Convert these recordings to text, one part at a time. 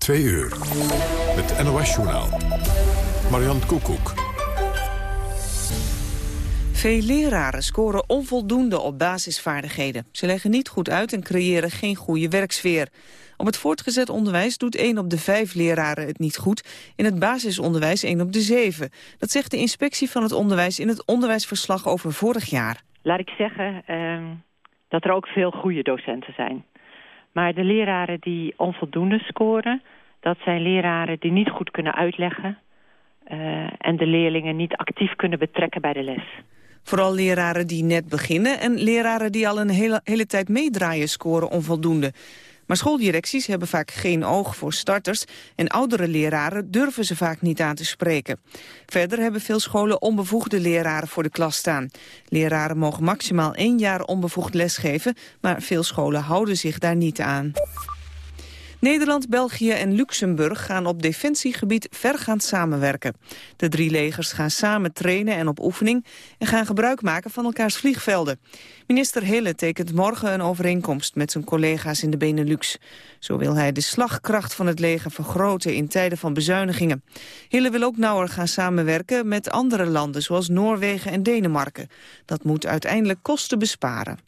Twee uur. Het NOS-journaal. Marian Koekoek. Veel leraren scoren onvoldoende op basisvaardigheden. Ze leggen niet goed uit en creëren geen goede werksfeer. Op het voortgezet onderwijs doet 1 op de 5 leraren het niet goed. In het basisonderwijs 1 op de 7. Dat zegt de inspectie van het onderwijs in het onderwijsverslag over vorig jaar. Laat ik zeggen uh, dat er ook veel goede docenten zijn. Maar de leraren die onvoldoende scoren... dat zijn leraren die niet goed kunnen uitleggen... Uh, en de leerlingen niet actief kunnen betrekken bij de les. Vooral leraren die net beginnen en leraren die al een hele, hele tijd meedraaien scoren onvoldoende. Maar schooldirecties hebben vaak geen oog voor starters... en oudere leraren durven ze vaak niet aan te spreken. Verder hebben veel scholen onbevoegde leraren voor de klas staan. Leraren mogen maximaal één jaar onbevoegd lesgeven... maar veel scholen houden zich daar niet aan. Nederland, België en Luxemburg gaan op defensiegebied vergaand samenwerken. De drie legers gaan samen trainen en op oefening en gaan gebruik maken van elkaars vliegvelden. Minister Hille tekent morgen een overeenkomst met zijn collega's in de Benelux. Zo wil hij de slagkracht van het leger vergroten in tijden van bezuinigingen. Hille wil ook nauwer gaan samenwerken met andere landen zoals Noorwegen en Denemarken. Dat moet uiteindelijk kosten besparen.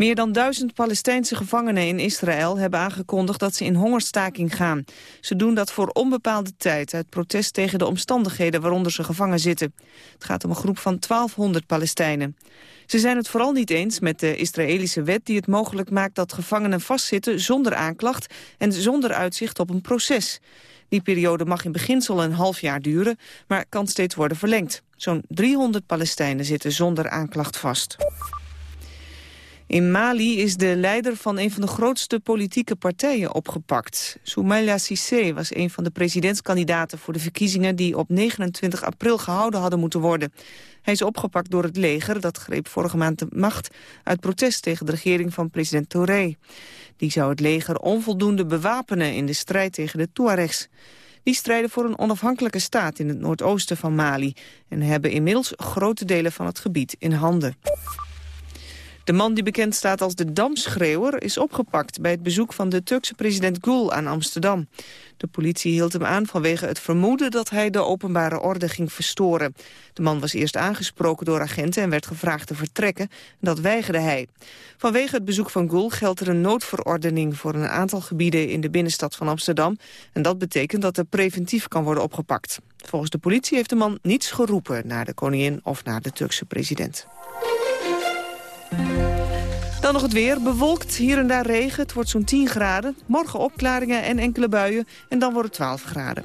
Meer dan duizend Palestijnse gevangenen in Israël hebben aangekondigd dat ze in hongerstaking gaan. Ze doen dat voor onbepaalde tijd uit protest tegen de omstandigheden waaronder ze gevangen zitten. Het gaat om een groep van 1200 Palestijnen. Ze zijn het vooral niet eens met de Israëlische wet die het mogelijk maakt dat gevangenen vastzitten zonder aanklacht en zonder uitzicht op een proces. Die periode mag in beginsel een half jaar duren, maar kan steeds worden verlengd. Zo'n 300 Palestijnen zitten zonder aanklacht vast. In Mali is de leider van een van de grootste politieke partijen opgepakt. Soumaïla Cissé was een van de presidentskandidaten voor de verkiezingen die op 29 april gehouden hadden moeten worden. Hij is opgepakt door het leger, dat greep vorige maand de macht uit protest tegen de regering van president Touré. Die zou het leger onvoldoende bewapenen in de strijd tegen de Tuaregs. Die strijden voor een onafhankelijke staat in het noordoosten van Mali en hebben inmiddels grote delen van het gebied in handen. De man die bekend staat als de Damschreeuwer is opgepakt bij het bezoek van de Turkse president Gül aan Amsterdam. De politie hield hem aan vanwege het vermoeden dat hij de openbare orde ging verstoren. De man was eerst aangesproken door agenten en werd gevraagd te vertrekken. Dat weigerde hij. Vanwege het bezoek van Gül geldt er een noodverordening voor een aantal gebieden in de binnenstad van Amsterdam. En dat betekent dat er preventief kan worden opgepakt. Volgens de politie heeft de man niets geroepen naar de koningin of naar de Turkse president. Dan nog het weer. Bewolkt, hier en daar regen. Het wordt zo'n 10 graden. Morgen opklaringen en enkele buien. En dan wordt het 12 graden.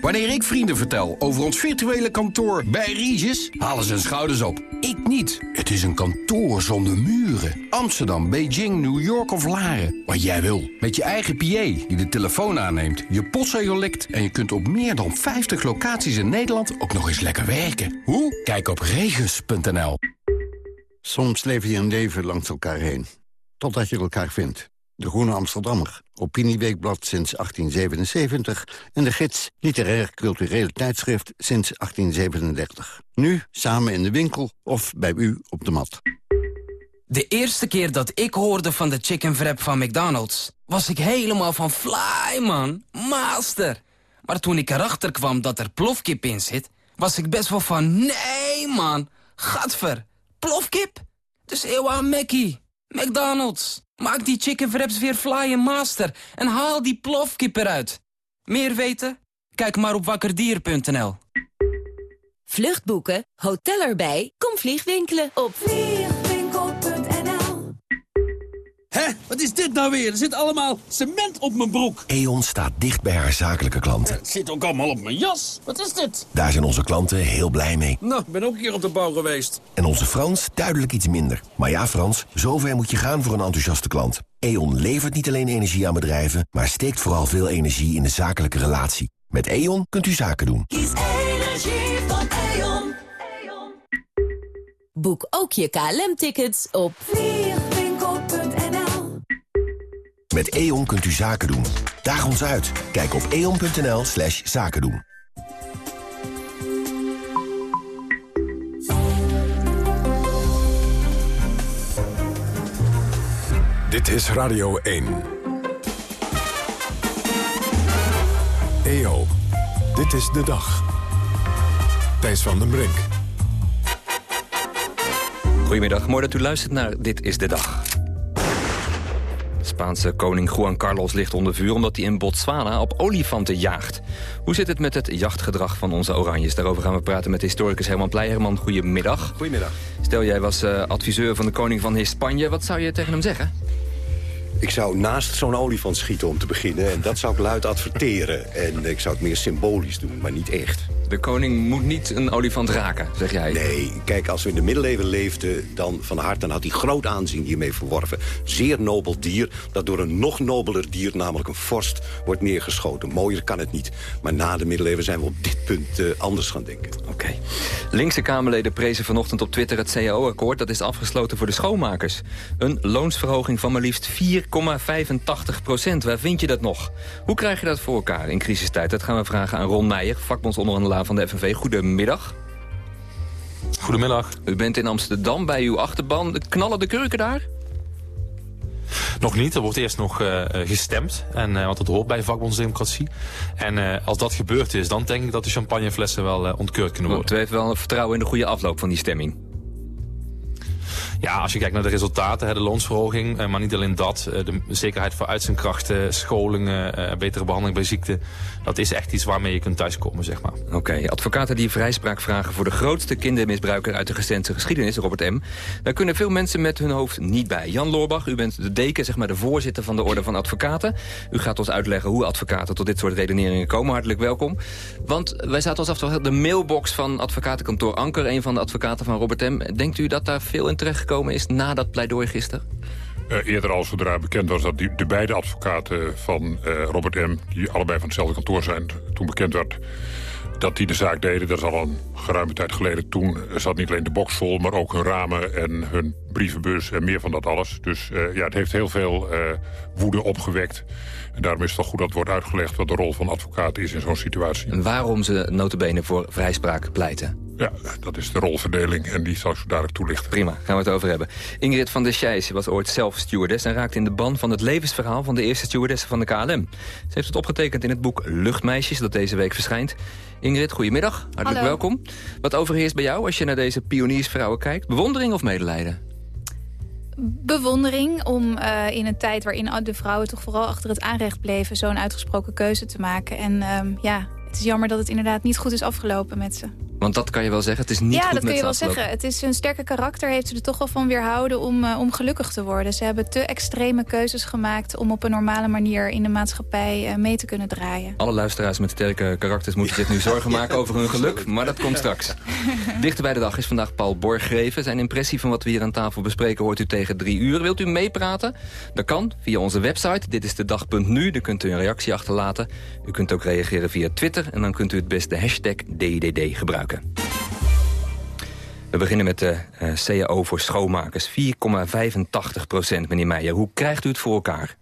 Wanneer ik vrienden vertel over ons virtuele kantoor bij Regis, halen ze hun schouders op. Ik niet. Het is een kantoor zonder muren. Amsterdam, Beijing, New York of Laren. Wat jij wil. Met je eigen PA die de telefoon aanneemt, je postzegel likt... en je kunt op meer dan 50 locaties in Nederland ook nog eens lekker werken. Hoe? Kijk op regis.nl. Soms leef je een leven langs elkaar heen. Totdat je elkaar vindt. De Groene Amsterdammer, Opinieweekblad sinds 1877... en de gids Literair Culturele Tijdschrift sinds 1837. Nu samen in de winkel of bij u op de mat. De eerste keer dat ik hoorde van de chicken wrap van McDonald's... was ik helemaal van fly, man. Master. Maar toen ik erachter kwam dat er plofkip in zit... was ik best wel van, nee, man. Gadver. Plofkip? Dus eeuw aan Mackie. McDonald's. Maak die chicken wraps weer fly en master en haal die plofkip eruit. Meer weten? Kijk maar op wakkerdier.nl. Vluchtboeken, hotel erbij, kom vliegwinkelen op vliegwinkel.nl. Hé, wat is dit nou weer? Er zit allemaal cement op mijn broek. E.ON staat dicht bij haar zakelijke klanten. Het zit ook allemaal op mijn jas. Wat is dit? Daar zijn onze klanten heel blij mee. Nou, ik ben ook een keer op de bouw geweest. En onze Frans duidelijk iets minder. Maar ja, Frans, zover moet je gaan voor een enthousiaste klant. E.ON levert niet alleen energie aan bedrijven... maar steekt vooral veel energie in de zakelijke relatie. Met E.ON kunt u zaken doen. Kies energie van E.ON. Boek ook je KLM-tickets op. Met E.ON kunt u zaken doen. Daag ons uit. Kijk op eon.nl slash zaken doen. Dit is Radio 1. EO, dit is de dag. Thijs van den Brink. Goedemiddag, mooi dat u luistert naar Dit is de Dag. Spaanse koning Juan Carlos ligt onder vuur omdat hij in Botswana op olifanten jaagt. Hoe zit het met het jachtgedrag van onze oranjes? Daarover gaan we praten met historicus Herman Pleijerman. Goedemiddag. Goedemiddag. Stel, jij was uh, adviseur van de koning van Spanje. Wat zou je tegen hem zeggen? Ik zou naast zo'n olifant schieten om te beginnen. En dat zou ik luid adverteren. En ik zou het meer symbolisch doen, maar niet echt. De koning moet niet een olifant raken, zeg jij? Nee, kijk, als we in de middeleeuwen leefden dan van harte... dan had hij groot aanzien hiermee verworven. Zeer nobel dier, dat door een nog nobeler dier... namelijk een vorst, wordt neergeschoten. Mooier kan het niet. Maar na de middeleeuwen zijn we op dit punt uh, anders gaan denken. Oké. Linkse Kamerleden prezen vanochtend op Twitter het CAO-akkoord. Dat is afgesloten voor de schoonmakers. Een loonsverhoging van maar liefst 4,85 procent. Waar vind je dat nog? Hoe krijg je dat voor elkaar in crisistijd? Dat gaan we vragen aan Ron Meijer, vakbondsonderhandelaar van de FNV. Goedemiddag. Goedemiddag. U bent in Amsterdam bij uw achterban. Knallen de kurken daar? Nog niet, er wordt eerst nog uh, gestemd, en, uh, want dat hoort bij vakbondsdemocratie. En uh, als dat gebeurd is, dan denk ik dat de champagneflessen wel ontkeurd kunnen worden. U heeft wel vertrouwen in de goede afloop van die stemming? Ja, als je kijkt naar de resultaten, de loonsverhoging, eh, maar niet alleen dat. Eh, de zekerheid voor uitzendkrachten, scholingen, eh, betere behandeling bij ziekte. Dat is echt iets waarmee je kunt thuiskomen, zeg maar. Oké, advocaten die vrijspraak vragen voor de grootste kindermisbruiker uit de recente geschiedenis, Robert M. Daar kunnen veel mensen met hun hoofd niet bij. Jan Loorbach, u bent de deken, zeg maar de voorzitter van de Orde van Advocaten. U gaat ons uitleggen hoe advocaten tot dit soort redeneringen komen. Hartelijk welkom. Want wij zaten ons af de mailbox van advocatenkantoor Anker, een van de advocaten van Robert M. Denkt u dat daar veel in terecht gekomen is na dat pleidooi gisteren? Uh, eerder al zodra bekend was dat die, de beide advocaten van uh, Robert M... die allebei van hetzelfde kantoor zijn, toen bekend werd dat die de zaak deden. Dat is al een geruime tijd geleden. Toen zat niet alleen de box vol, maar ook hun ramen en hun brievenbus en meer van dat alles. Dus uh, ja, het heeft heel veel woede opgewekt. En daarom is het wel goed dat wordt uitgelegd wat de rol van advocaat is in zo'n situatie. En waarom ze notabene voor vrijspraak pleiten? Ja, dat is de rolverdeling en die zal ik zo dadelijk toelichten. Prima, gaan we het over hebben. Ingrid van der Scheijs was ooit zelf stewardess... en raakte in de ban van het levensverhaal van de eerste stewardess van de KLM. Ze heeft het opgetekend in het boek Luchtmeisjes, dat deze week verschijnt. Ingrid, goedemiddag, hartelijk Hallo. welkom. Wat overheerst bij jou als je naar deze pioniersvrouwen kijkt? Bewondering of medelijden? Bewondering om uh, in een tijd waarin de vrouwen toch vooral achter het aanrecht bleven... zo'n uitgesproken keuze te maken. En um, ja, het is jammer dat het inderdaad niet goed is afgelopen met ze. Want dat kan je wel zeggen, het is niet ja, goed dat kun je wel zeggen. Het is een sterke karakter, heeft ze er toch wel van weerhouden om, uh, om gelukkig te worden. Ze hebben te extreme keuzes gemaakt om op een normale manier in de maatschappij uh, mee te kunnen draaien. Alle luisteraars met sterke karakters moeten zich nu zorgen maken over hun geluk, maar dat komt straks. Dichter bij de dag is vandaag Paul Borgreven. Zijn impressie van wat we hier aan tafel bespreken hoort u tegen drie uur. Wilt u meepraten? Dat kan via onze website, dit is de dag.nu. Daar kunt u een reactie achterlaten. U kunt ook reageren via Twitter en dan kunt u het best de hashtag DDD gebruiken. We beginnen met de uh, CAO voor schoonmakers. 4,85 procent, meneer Meijer. Hoe krijgt u het voor elkaar?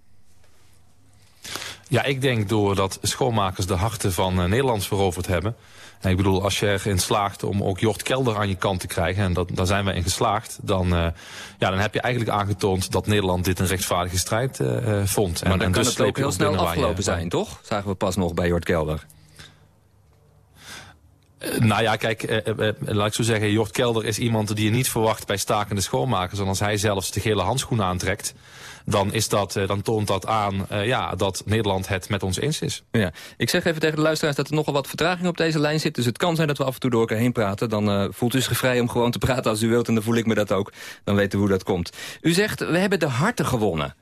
Ja, ik denk doordat schoonmakers de harten van uh, Nederlands veroverd hebben. En ik bedoel, als je erin slaagt om ook Jort Kelder aan je kant te krijgen... en dat, daar zijn we in geslaagd... Dan, uh, ja, dan heb je eigenlijk aangetoond dat Nederland dit een rechtvaardige strijd vond. Maar en, dan en kan dus het ook heel snel afgelopen je, zijn, toch? Zagen we pas nog bij Jort Kelder. Uh, nou ja, kijk, uh, uh, laat ik zo zeggen, Jort Kelder is iemand die je niet verwacht bij stakende schoonmakers. En als hij zelfs de gele handschoen aantrekt, dan, is dat, dan toont dat aan ja, dat Nederland het met ons eens is. Ja. Ik zeg even tegen de luisteraars dat er nogal wat vertraging op deze lijn zit. Dus het kan zijn dat we af en toe door elkaar heen praten. Dan voelt u zich vrij om gewoon te praten als u wilt. En dan voel ik me dat ook. Dan weten we hoe dat komt. U zegt, we hebben de harten gewonnen.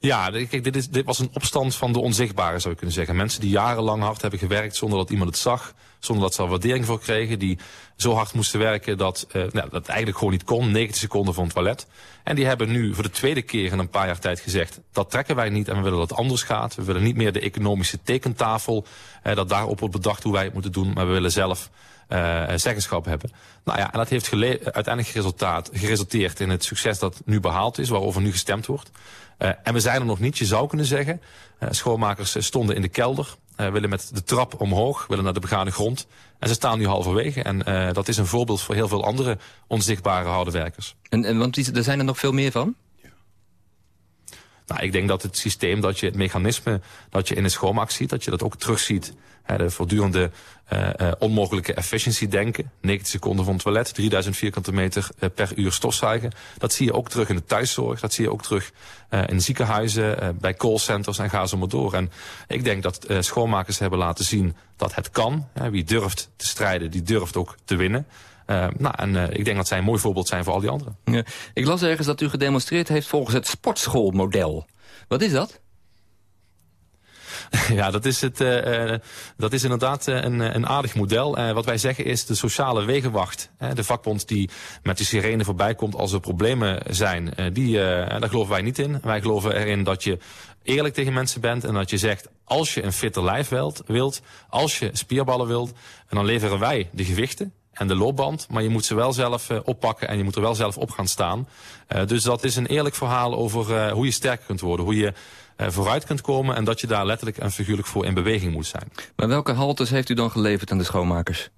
Ja, kijk, dit, is, dit was een opstand van de onzichtbare, zou je kunnen zeggen. Mensen die jarenlang hard hebben gewerkt zonder dat iemand het zag. Zonder dat ze er waardering voor kregen. Die zo hard moesten werken dat uh, nou, dat eigenlijk gewoon niet kon. 90 seconden van het toilet. En die hebben nu voor de tweede keer in een paar jaar tijd gezegd... dat trekken wij niet en we willen dat het anders gaat. We willen niet meer de economische tekentafel... Uh, dat daarop wordt bedacht hoe wij het moeten doen. Maar we willen zelf uh, zeggenschap hebben. Nou ja, en dat heeft uiteindelijk resultaat, geresulteerd in het succes dat nu behaald is... waarover nu gestemd wordt. Uh, en we zijn er nog niet, je zou kunnen zeggen. Uh, schoonmakers stonden in de kelder, willen met de trap omhoog, willen naar de begane grond. En ze staan nu halverwege. En dat is een voorbeeld voor heel veel andere onzichtbare harde werkers. En, en want er zijn er nog veel meer van? Nou, ik denk dat het systeem, dat je het mechanisme dat je in de schoonmaak ziet, dat je dat ook terugziet. Hè, de voortdurende uh, uh, onmogelijke efficiency denken. 90 seconden van toilet, 3000 vierkante meter uh, per uur stofzuigen. Dat zie je ook terug in de thuiszorg. Dat zie je ook terug in ziekenhuizen, bij callcenters en ga zo maar door. En ik denk dat schoonmakers hebben laten zien dat het kan. wie durft te strijden, die durft ook te winnen. Uh, nou, en uh, ik denk dat zij een mooi voorbeeld zijn voor al die anderen. Ja. Ik las ergens dat u gedemonstreerd heeft volgens het sportschoolmodel. Wat is dat? Ja, dat is, het, uh, dat is inderdaad een, een aardig model. Uh, wat wij zeggen is de sociale wegenwacht. de vakbond die met de sirene voorbij komt als er problemen zijn. die, daar geloven wij niet in. Wij geloven erin dat je eerlijk tegen mensen bent en dat je zegt... als je een fitter lijf wilt, wilt als je spierballen wilt... en dan leveren wij de gewichten en de loopband. Maar je moet ze wel zelf uh, oppakken en je moet er wel zelf op gaan staan. Uh, dus dat is een eerlijk verhaal over uh, hoe je sterker kunt worden. Hoe je vooruit kunt komen en dat je daar letterlijk en figuurlijk voor in beweging moet zijn. Maar welke haltes heeft u dan geleverd aan de schoonmakers?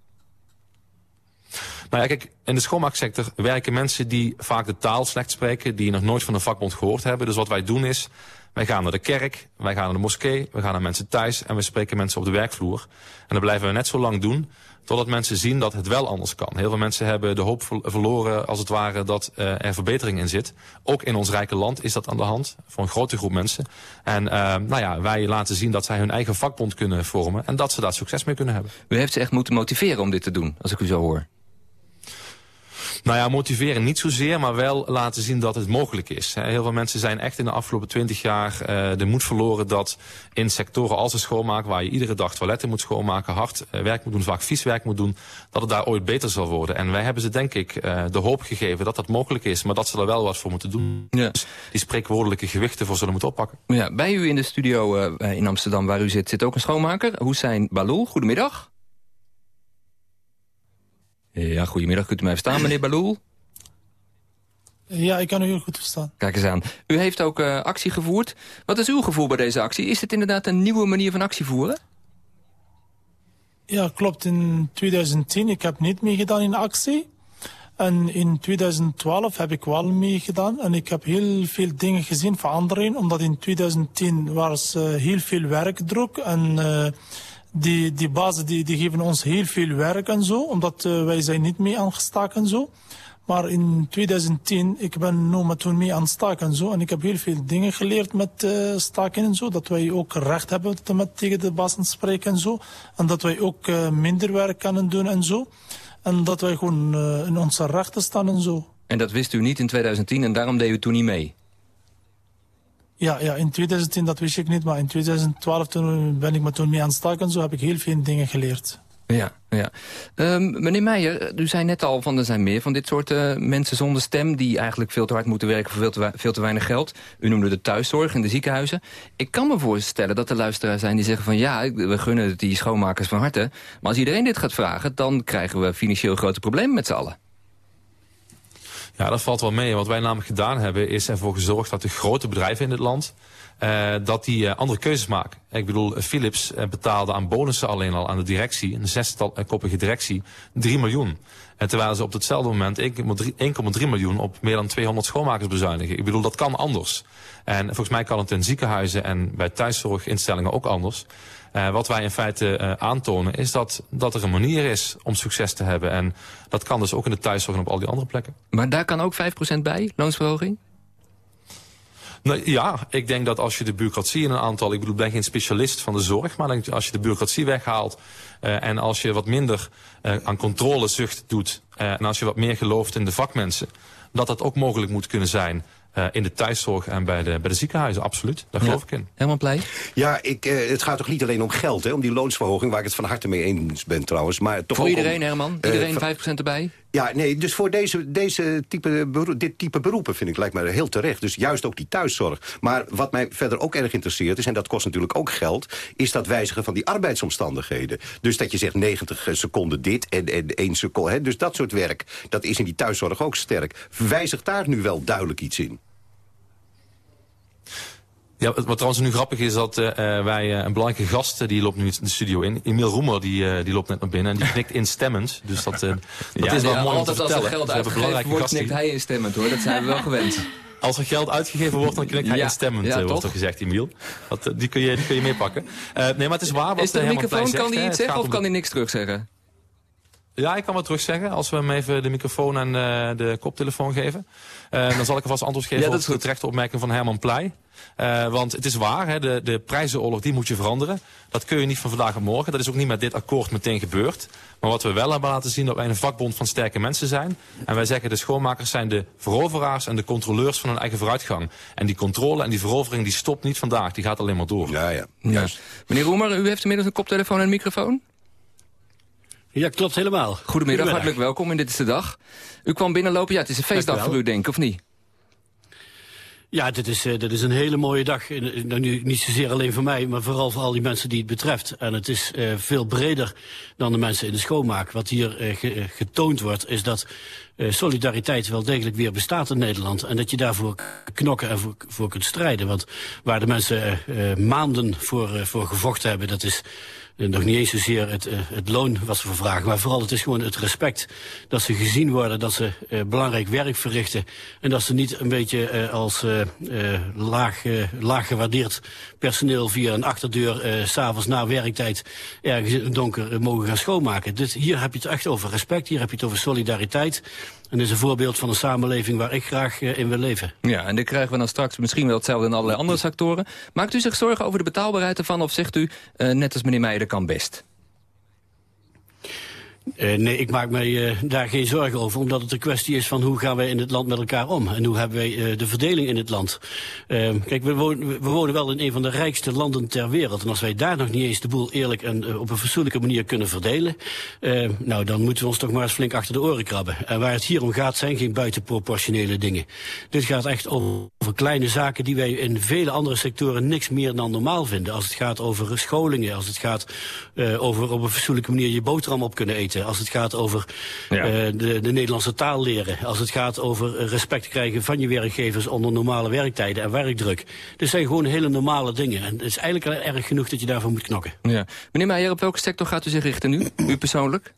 Nou ja, kijk, in de schoonmaaksector werken mensen die vaak de taal slecht spreken... die nog nooit van een vakbond gehoord hebben. Dus wat wij doen is, wij gaan naar de kerk, wij gaan naar de moskee... we gaan naar mensen thuis en we spreken mensen op de werkvloer. En dat blijven we net zo lang doen Totdat mensen zien dat het wel anders kan. Heel veel mensen hebben de hoop verloren als het ware dat uh, er verbetering in zit. Ook in ons rijke land is dat aan de hand. Voor een grote groep mensen. En uh, nou ja, wij laten zien dat zij hun eigen vakbond kunnen vormen. En dat ze daar succes mee kunnen hebben. U heeft ze echt moeten motiveren om dit te doen, als ik u zo hoor. Nou ja, motiveren niet zozeer, maar wel laten zien dat het mogelijk is. Heel veel mensen zijn echt in de afgelopen twintig jaar uh, de moed verloren dat in sectoren als de schoonmaak, waar je iedere dag toiletten moet schoonmaken, hard uh, werk moet doen, vaak vies werk moet doen, dat het daar ooit beter zal worden. En wij hebben ze denk ik uh, de hoop gegeven dat dat mogelijk is, maar dat ze er wel wat voor moeten doen. Ja. Dus die spreekwoordelijke gewichten voor zullen moeten oppakken. Ja, bij u in de studio in Amsterdam waar u zit, zit ook een schoonmaker, Hussein Balou. Goedemiddag. Ja, goedemiddag. Kunt u mij verstaan, meneer Baloul? Ja, ik kan u heel goed verstaan. Kijk eens aan. U heeft ook uh, actie gevoerd. Wat is uw gevoel bij deze actie? Is het inderdaad een nieuwe manier van actie voeren? Ja, klopt. In 2010 ik heb niet meegedaan in actie. En in 2012 heb ik wel meegedaan. En ik heb heel veel dingen gezien veranderen. Omdat in 2010 was uh, heel veel werkdruk. En... Uh, die, die bazen die, die geven ons heel veel werk en zo, omdat uh, wij zijn niet mee aangestaken en zo. Maar in 2010, ik ben nu toen mee aan staken en zo. En ik heb heel veel dingen geleerd met uh, staken en zo. Dat wij ook recht hebben te met tegen de bazen spreken en zo. En dat wij ook uh, minder werk kunnen doen en zo. En dat wij gewoon in onze rechten staan en zo. En dat wist u niet in 2010 en daarom deed u toen niet mee? Ja, ja, in 2010 dat wist ik niet, maar in 2012 toen ben ik me toen mee aan het staken en zo heb ik heel veel dingen geleerd. Ja, ja. Um, meneer Meijer, u zei net al van er zijn meer van dit soort uh, mensen zonder stem... die eigenlijk veel te hard moeten werken voor veel te, veel te weinig geld. U noemde de thuiszorg en de ziekenhuizen. Ik kan me voorstellen dat er luisteraars zijn die zeggen van... ja, we gunnen die schoonmakers van harte. Maar als iedereen dit gaat vragen, dan krijgen we financieel grote problemen met z'n allen. Ja, dat valt wel mee. Wat wij namelijk gedaan hebben is ervoor gezorgd dat de grote bedrijven in het land... Uh, dat die uh, andere keuzes maken. Ik bedoel, Philips uh, betaalde aan bonussen alleen al aan de directie, een zestalkoppige directie, 3 miljoen. En terwijl ze op hetzelfde moment 1,3 miljoen op meer dan 200 schoonmakers bezuinigen. Ik bedoel, dat kan anders. En volgens mij kan het in ziekenhuizen en bij thuiszorginstellingen ook anders. Uh, wat wij in feite uh, aantonen is dat, dat er een manier is om succes te hebben. En dat kan dus ook in de thuiszorg en op al die andere plekken. Maar daar kan ook 5% bij, loonsverhoging? Nou, ja, ik denk dat als je de bureaucratie in een aantal... ik bedoel, ik ben geen specialist van de zorg... maar als je de bureaucratie weghaalt... Uh, en als je wat minder uh, aan controlezucht doet... Uh, en als je wat meer gelooft in de vakmensen... dat dat ook mogelijk moet kunnen zijn... Uh, in de thuiszorg en bij de, bij de ziekenhuizen, absoluut. Daar geloof ja. ik in. Helemaal blij? Ja, ik, uh, het gaat toch niet alleen om geld, hè, om die loonsverhoging... waar ik het van harte mee eens ben trouwens. Maar toch Voor ook iedereen, om, Herman? Iedereen uh, 5% erbij? Ja, nee, dus voor deze, deze type dit type beroepen vind ik lijkt mij heel terecht. Dus juist ook die thuiszorg. Maar wat mij verder ook erg interesseert is, en dat kost natuurlijk ook geld... is dat wijzigen van die arbeidsomstandigheden. Dus dat je zegt 90 seconden dit en, en 1 seconde... Hè, dus dat soort werk, dat is in die thuiszorg ook sterk. Wijzigt daar nu wel duidelijk iets in? Ja, wat trouwens nu grappig is dat uh, wij uh, een belangrijke gast, die loopt nu de studio in. Emiel Roemer, die, uh, die loopt net naar binnen en die knikt instemmend. Dus dat, dat ja, is wel ja, mooi om te altijd als er geld uitgegeven wordt, knikt hij instemmend hoor. Dat zijn we wel gewend. Als er geld uitgegeven wordt, dan knikt hij Ja, instemmend, ja, eh, wordt er gezegd, Emiel. Dat, eh, die, kun je, die kun je meepakken. Eh, nee, maar het is waar wat Is eh, Pleij microfoon? zegt, Kan hij iets zeggen of kan de- hij niks terugzeggen? Ja, ik kan wat terug zeggen. Als we hem even de microfoon en eh, de koptelefoon geven. Eh, dan zal ik alvast antwoord geven Ja, dat op de terechte opmerking van Herman Pleij. Eh, want het is waar, hè, de, de prijzenoorlog die moet je veranderen. Dat kun je niet van vandaag op morgen. Dat is ook niet met dit akkoord meteen gebeurd. Maar wat we wel hebben laten zien, dat wij een vakbond van sterke mensen zijn. En wij zeggen de schoonmakers zijn de veroveraars en de controleurs van hun eigen vooruitgang. En die controle en die verovering die stopt niet vandaag. Die gaat alleen maar door. Ja, ja. Ja. Meneer Roemer, u heeft inmiddels een koptelefoon en een microfoon? Ja, klopt helemaal. Goedemiddag, hartelijk welkom in Dit is de Dag. U kwam binnenlopen, ja, het is een feestdag voor u, denk ik, of niet? Ja, dit is, eh, dit is een hele mooie dag. Nou, nu, niet zozeer alleen voor mij, maar vooral voor al die mensen die het betreft. En het is eh, veel breder dan de mensen in de schoonmaak. Wat hier eh, ge- getoond wordt, is dat solidariteit wel degelijk weer bestaat in Nederland. En dat je daarvoor knokken en voor, voor kunt strijden. Want waar de mensen maanden voor, voor gevochten hebben, dat is nog niet eens zozeer het, eh, het loon wat ze voor vragen. Maar vooral het is gewoon het respect dat ze gezien worden, dat ze eh, belangrijk werk verrichten. En dat ze niet een beetje eh, als eh, eh, laag, eh, laag gewaardeerd personeel via een achterdeur eh, s'avonds na werktijd ergens in het donker eh, mogen gaan schoonmaken. Dus hier heb je het echt over respect, hier heb je het over solidariteit. En is een voorbeeld van een samenleving waar ik graag eh, in wil leven. Ja, en dan krijgen we dan straks misschien wel hetzelfde in allerlei andere sectoren. Maakt u zich zorgen over de betaalbaarheid ervan of zegt u, eh, net als meneer Meijer, kan best? Eh, nee, ik maak mij eh, daar geen zorgen over, omdat het een kwestie is van hoe gaan wij in het land met elkaar om en hoe hebben wij eh, de verdeling in het land. Eh, kijk, we wonen, we wonen wel in een van de rijkste landen ter wereld en als wij daar nog niet eens de boel eerlijk en op een fatsoenlijke manier kunnen verdelen, eh, nou dan moeten we ons toch maar eens flink achter de oren krabben. En waar het hier om gaat zijn geen buitenproportionele dingen. Dit gaat echt over kleine zaken die wij in vele andere sectoren niks meer dan normaal vinden. Als het gaat over scholingen, als het gaat over op een fatsoenlijke manier je boterham op kunnen eten. Als het gaat over eh, de, de Nederlandse taal leren. Als het gaat over respect krijgen van je werkgevers onder normale werktijden en werkdruk. Dit zijn gewoon hele normale dingen. En het is eigenlijk al erg genoeg dat je daarvoor moet knokken. Ja. Meneer Meijer, op welke sector gaat u zich richten nu? U persoonlijk?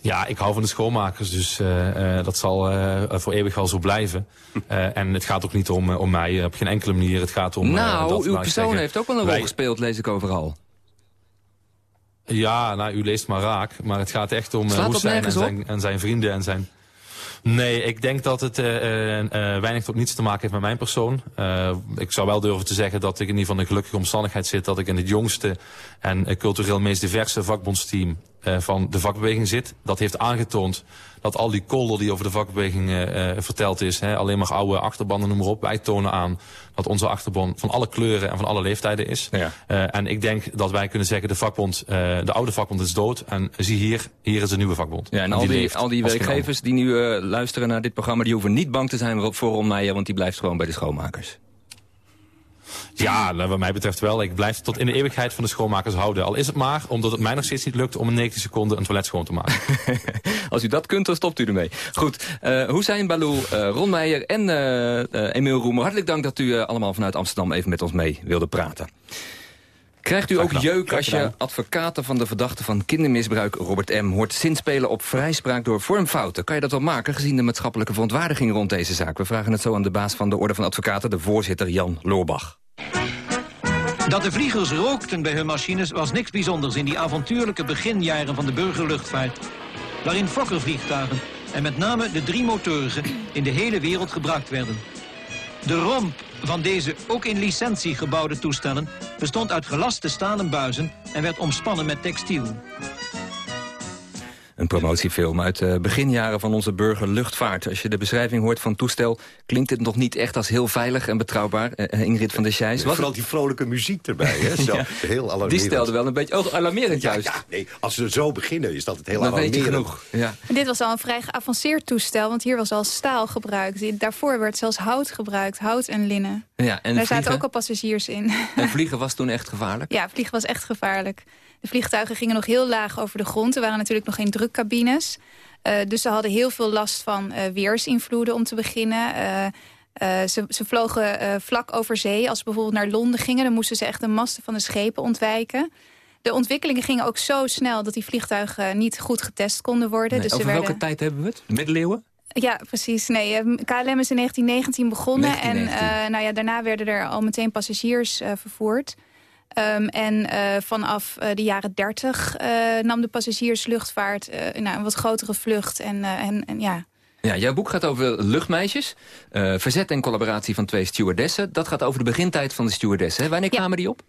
Ja, ik hou van de schoonmakers, dus eh, eh, dat zal eh, voor eeuwig wel zo blijven. Eh, en het gaat ook niet om, om mij, op geen enkele manier. Het gaat om... nou, dat, uw persoon zeggen, heeft ook wel een wij- rol gespeeld, lees ik overal. Ja, nou, u leest maar raak. Maar het gaat echt om eh, dat Hoestijn en zijn, en zijn vrienden en zijn... Nee, ik denk dat het eh, eh, eh, weinig tot niets te maken heeft met mijn persoon. Eh, ik zou wel durven te zeggen dat ik in ieder geval in de gelukkige omstandigheid zit... dat ik in het jongste en eh, cultureel meest diverse vakbondsteam eh, van de vakbeweging zit. Dat heeft aangetoond dat al die kolder die over de vakbeweging eh, eh, verteld is... Hè, alleen maar oude achterbanden, noem maar op. Wij tonen aan dat onze achterban van alle kleuren en van alle leeftijden is. Eh, en ik denk dat wij kunnen zeggen, de vakbond, eh, de oude vakbond is dood. En zie hier, hier is een nieuwe vakbond. Ja, en al die, al die werkgevers die nu eh, luisteren naar dit programma... die hoeven niet bang te zijn voor Ron Meijer, want die blijft gewoon bij de schoonmakers. Ja, nou, wat mij betreft wel. Ik blijf tot in de eeuwigheid van de schoonmakers houden. Al is het maar omdat het mij nog steeds niet lukt om in 90 seconden een toilet schoon te maken. Als u dat kunt, dan stopt u ermee. Goed, eh Hussein Balou, eh Ron Meijer en eh, Emiel Roemer... hartelijk dank dat u allemaal vanuit Amsterdam even met ons mee wilde praten. Krijgt u ook jeuk als je advocaten van de verdachte van kindermisbruik Robert M. hoort zinspelen op vrijspraak door vormfouten? Kan je dat wel maken gezien de maatschappelijke verontwaardiging rond deze zaak? We vragen het zo aan de baas van de Orde van Advocaten, de voorzitter Jan Loorbach. Dat de vliegers rookten bij hun machines was niks bijzonders in die avontuurlijke beginjaren van de burgerluchtvaart. Waarin fokkervliegtuigen en met name de drie motorigen in de hele wereld gebruikt werden. De romp van deze ook in licentie gebouwde toestellen bestond uit gelaste stalen buizen en werd omspannen met textiel. Een promotiefilm uit de beginjaren van onze burgerluchtvaart. Als je de beschrijving hoort van het toestel... klinkt het nog niet echt als heel veilig en betrouwbaar. Eh, Ingrid van der Scheijs. was Vooral die vrolijke muziek erbij, hè? Zo, Ja. Heel alarmerend. Die stelde wel een beetje oh, alarmerend juist. ja, nee, als ze zo beginnen is dat het heel Dan weet je alarmerend. genoeg. Ja. En dit was al een vrij geavanceerd toestel, want hier was al staal gebruikt. Daarvoor werd zelfs hout gebruikt, hout en linnen. Ja, en Daar zaten ook al passagiers in. en vliegen was toen echt gevaarlijk. Ja, vliegen was echt gevaarlijk. De vliegtuigen gingen nog heel laag over de grond. Er waren natuurlijk nog geen drukcabines. Eh, dus ze hadden heel veel last van eh, weersinvloeden om te beginnen. Eh, ze, ze vlogen vlak over zee. Als ze bijvoorbeeld naar Londen gingen... dan moesten ze echt de masten van de schepen ontwijken. De ontwikkelingen gingen ook zo snel... dat die vliegtuigen niet goed getest konden worden. Nee, dus over ze werden... welke tijd hebben we het? Middeleeuwen? Ja, precies. Nee, KLM is in 1919 begonnen. 1919. En nou ja, daarna werden er al meteen passagiers vervoerd. Um, en uh, vanaf uh, de jaren 30 nam de passagiersluchtvaart nou, een wat grotere vlucht. En, en, en ja... Ja, jouw boek gaat over luchtmeisjes. verzet en collaboratie van twee stewardessen. Dat gaat over de begintijd van de stewardessen. Wanneer kwamen die op?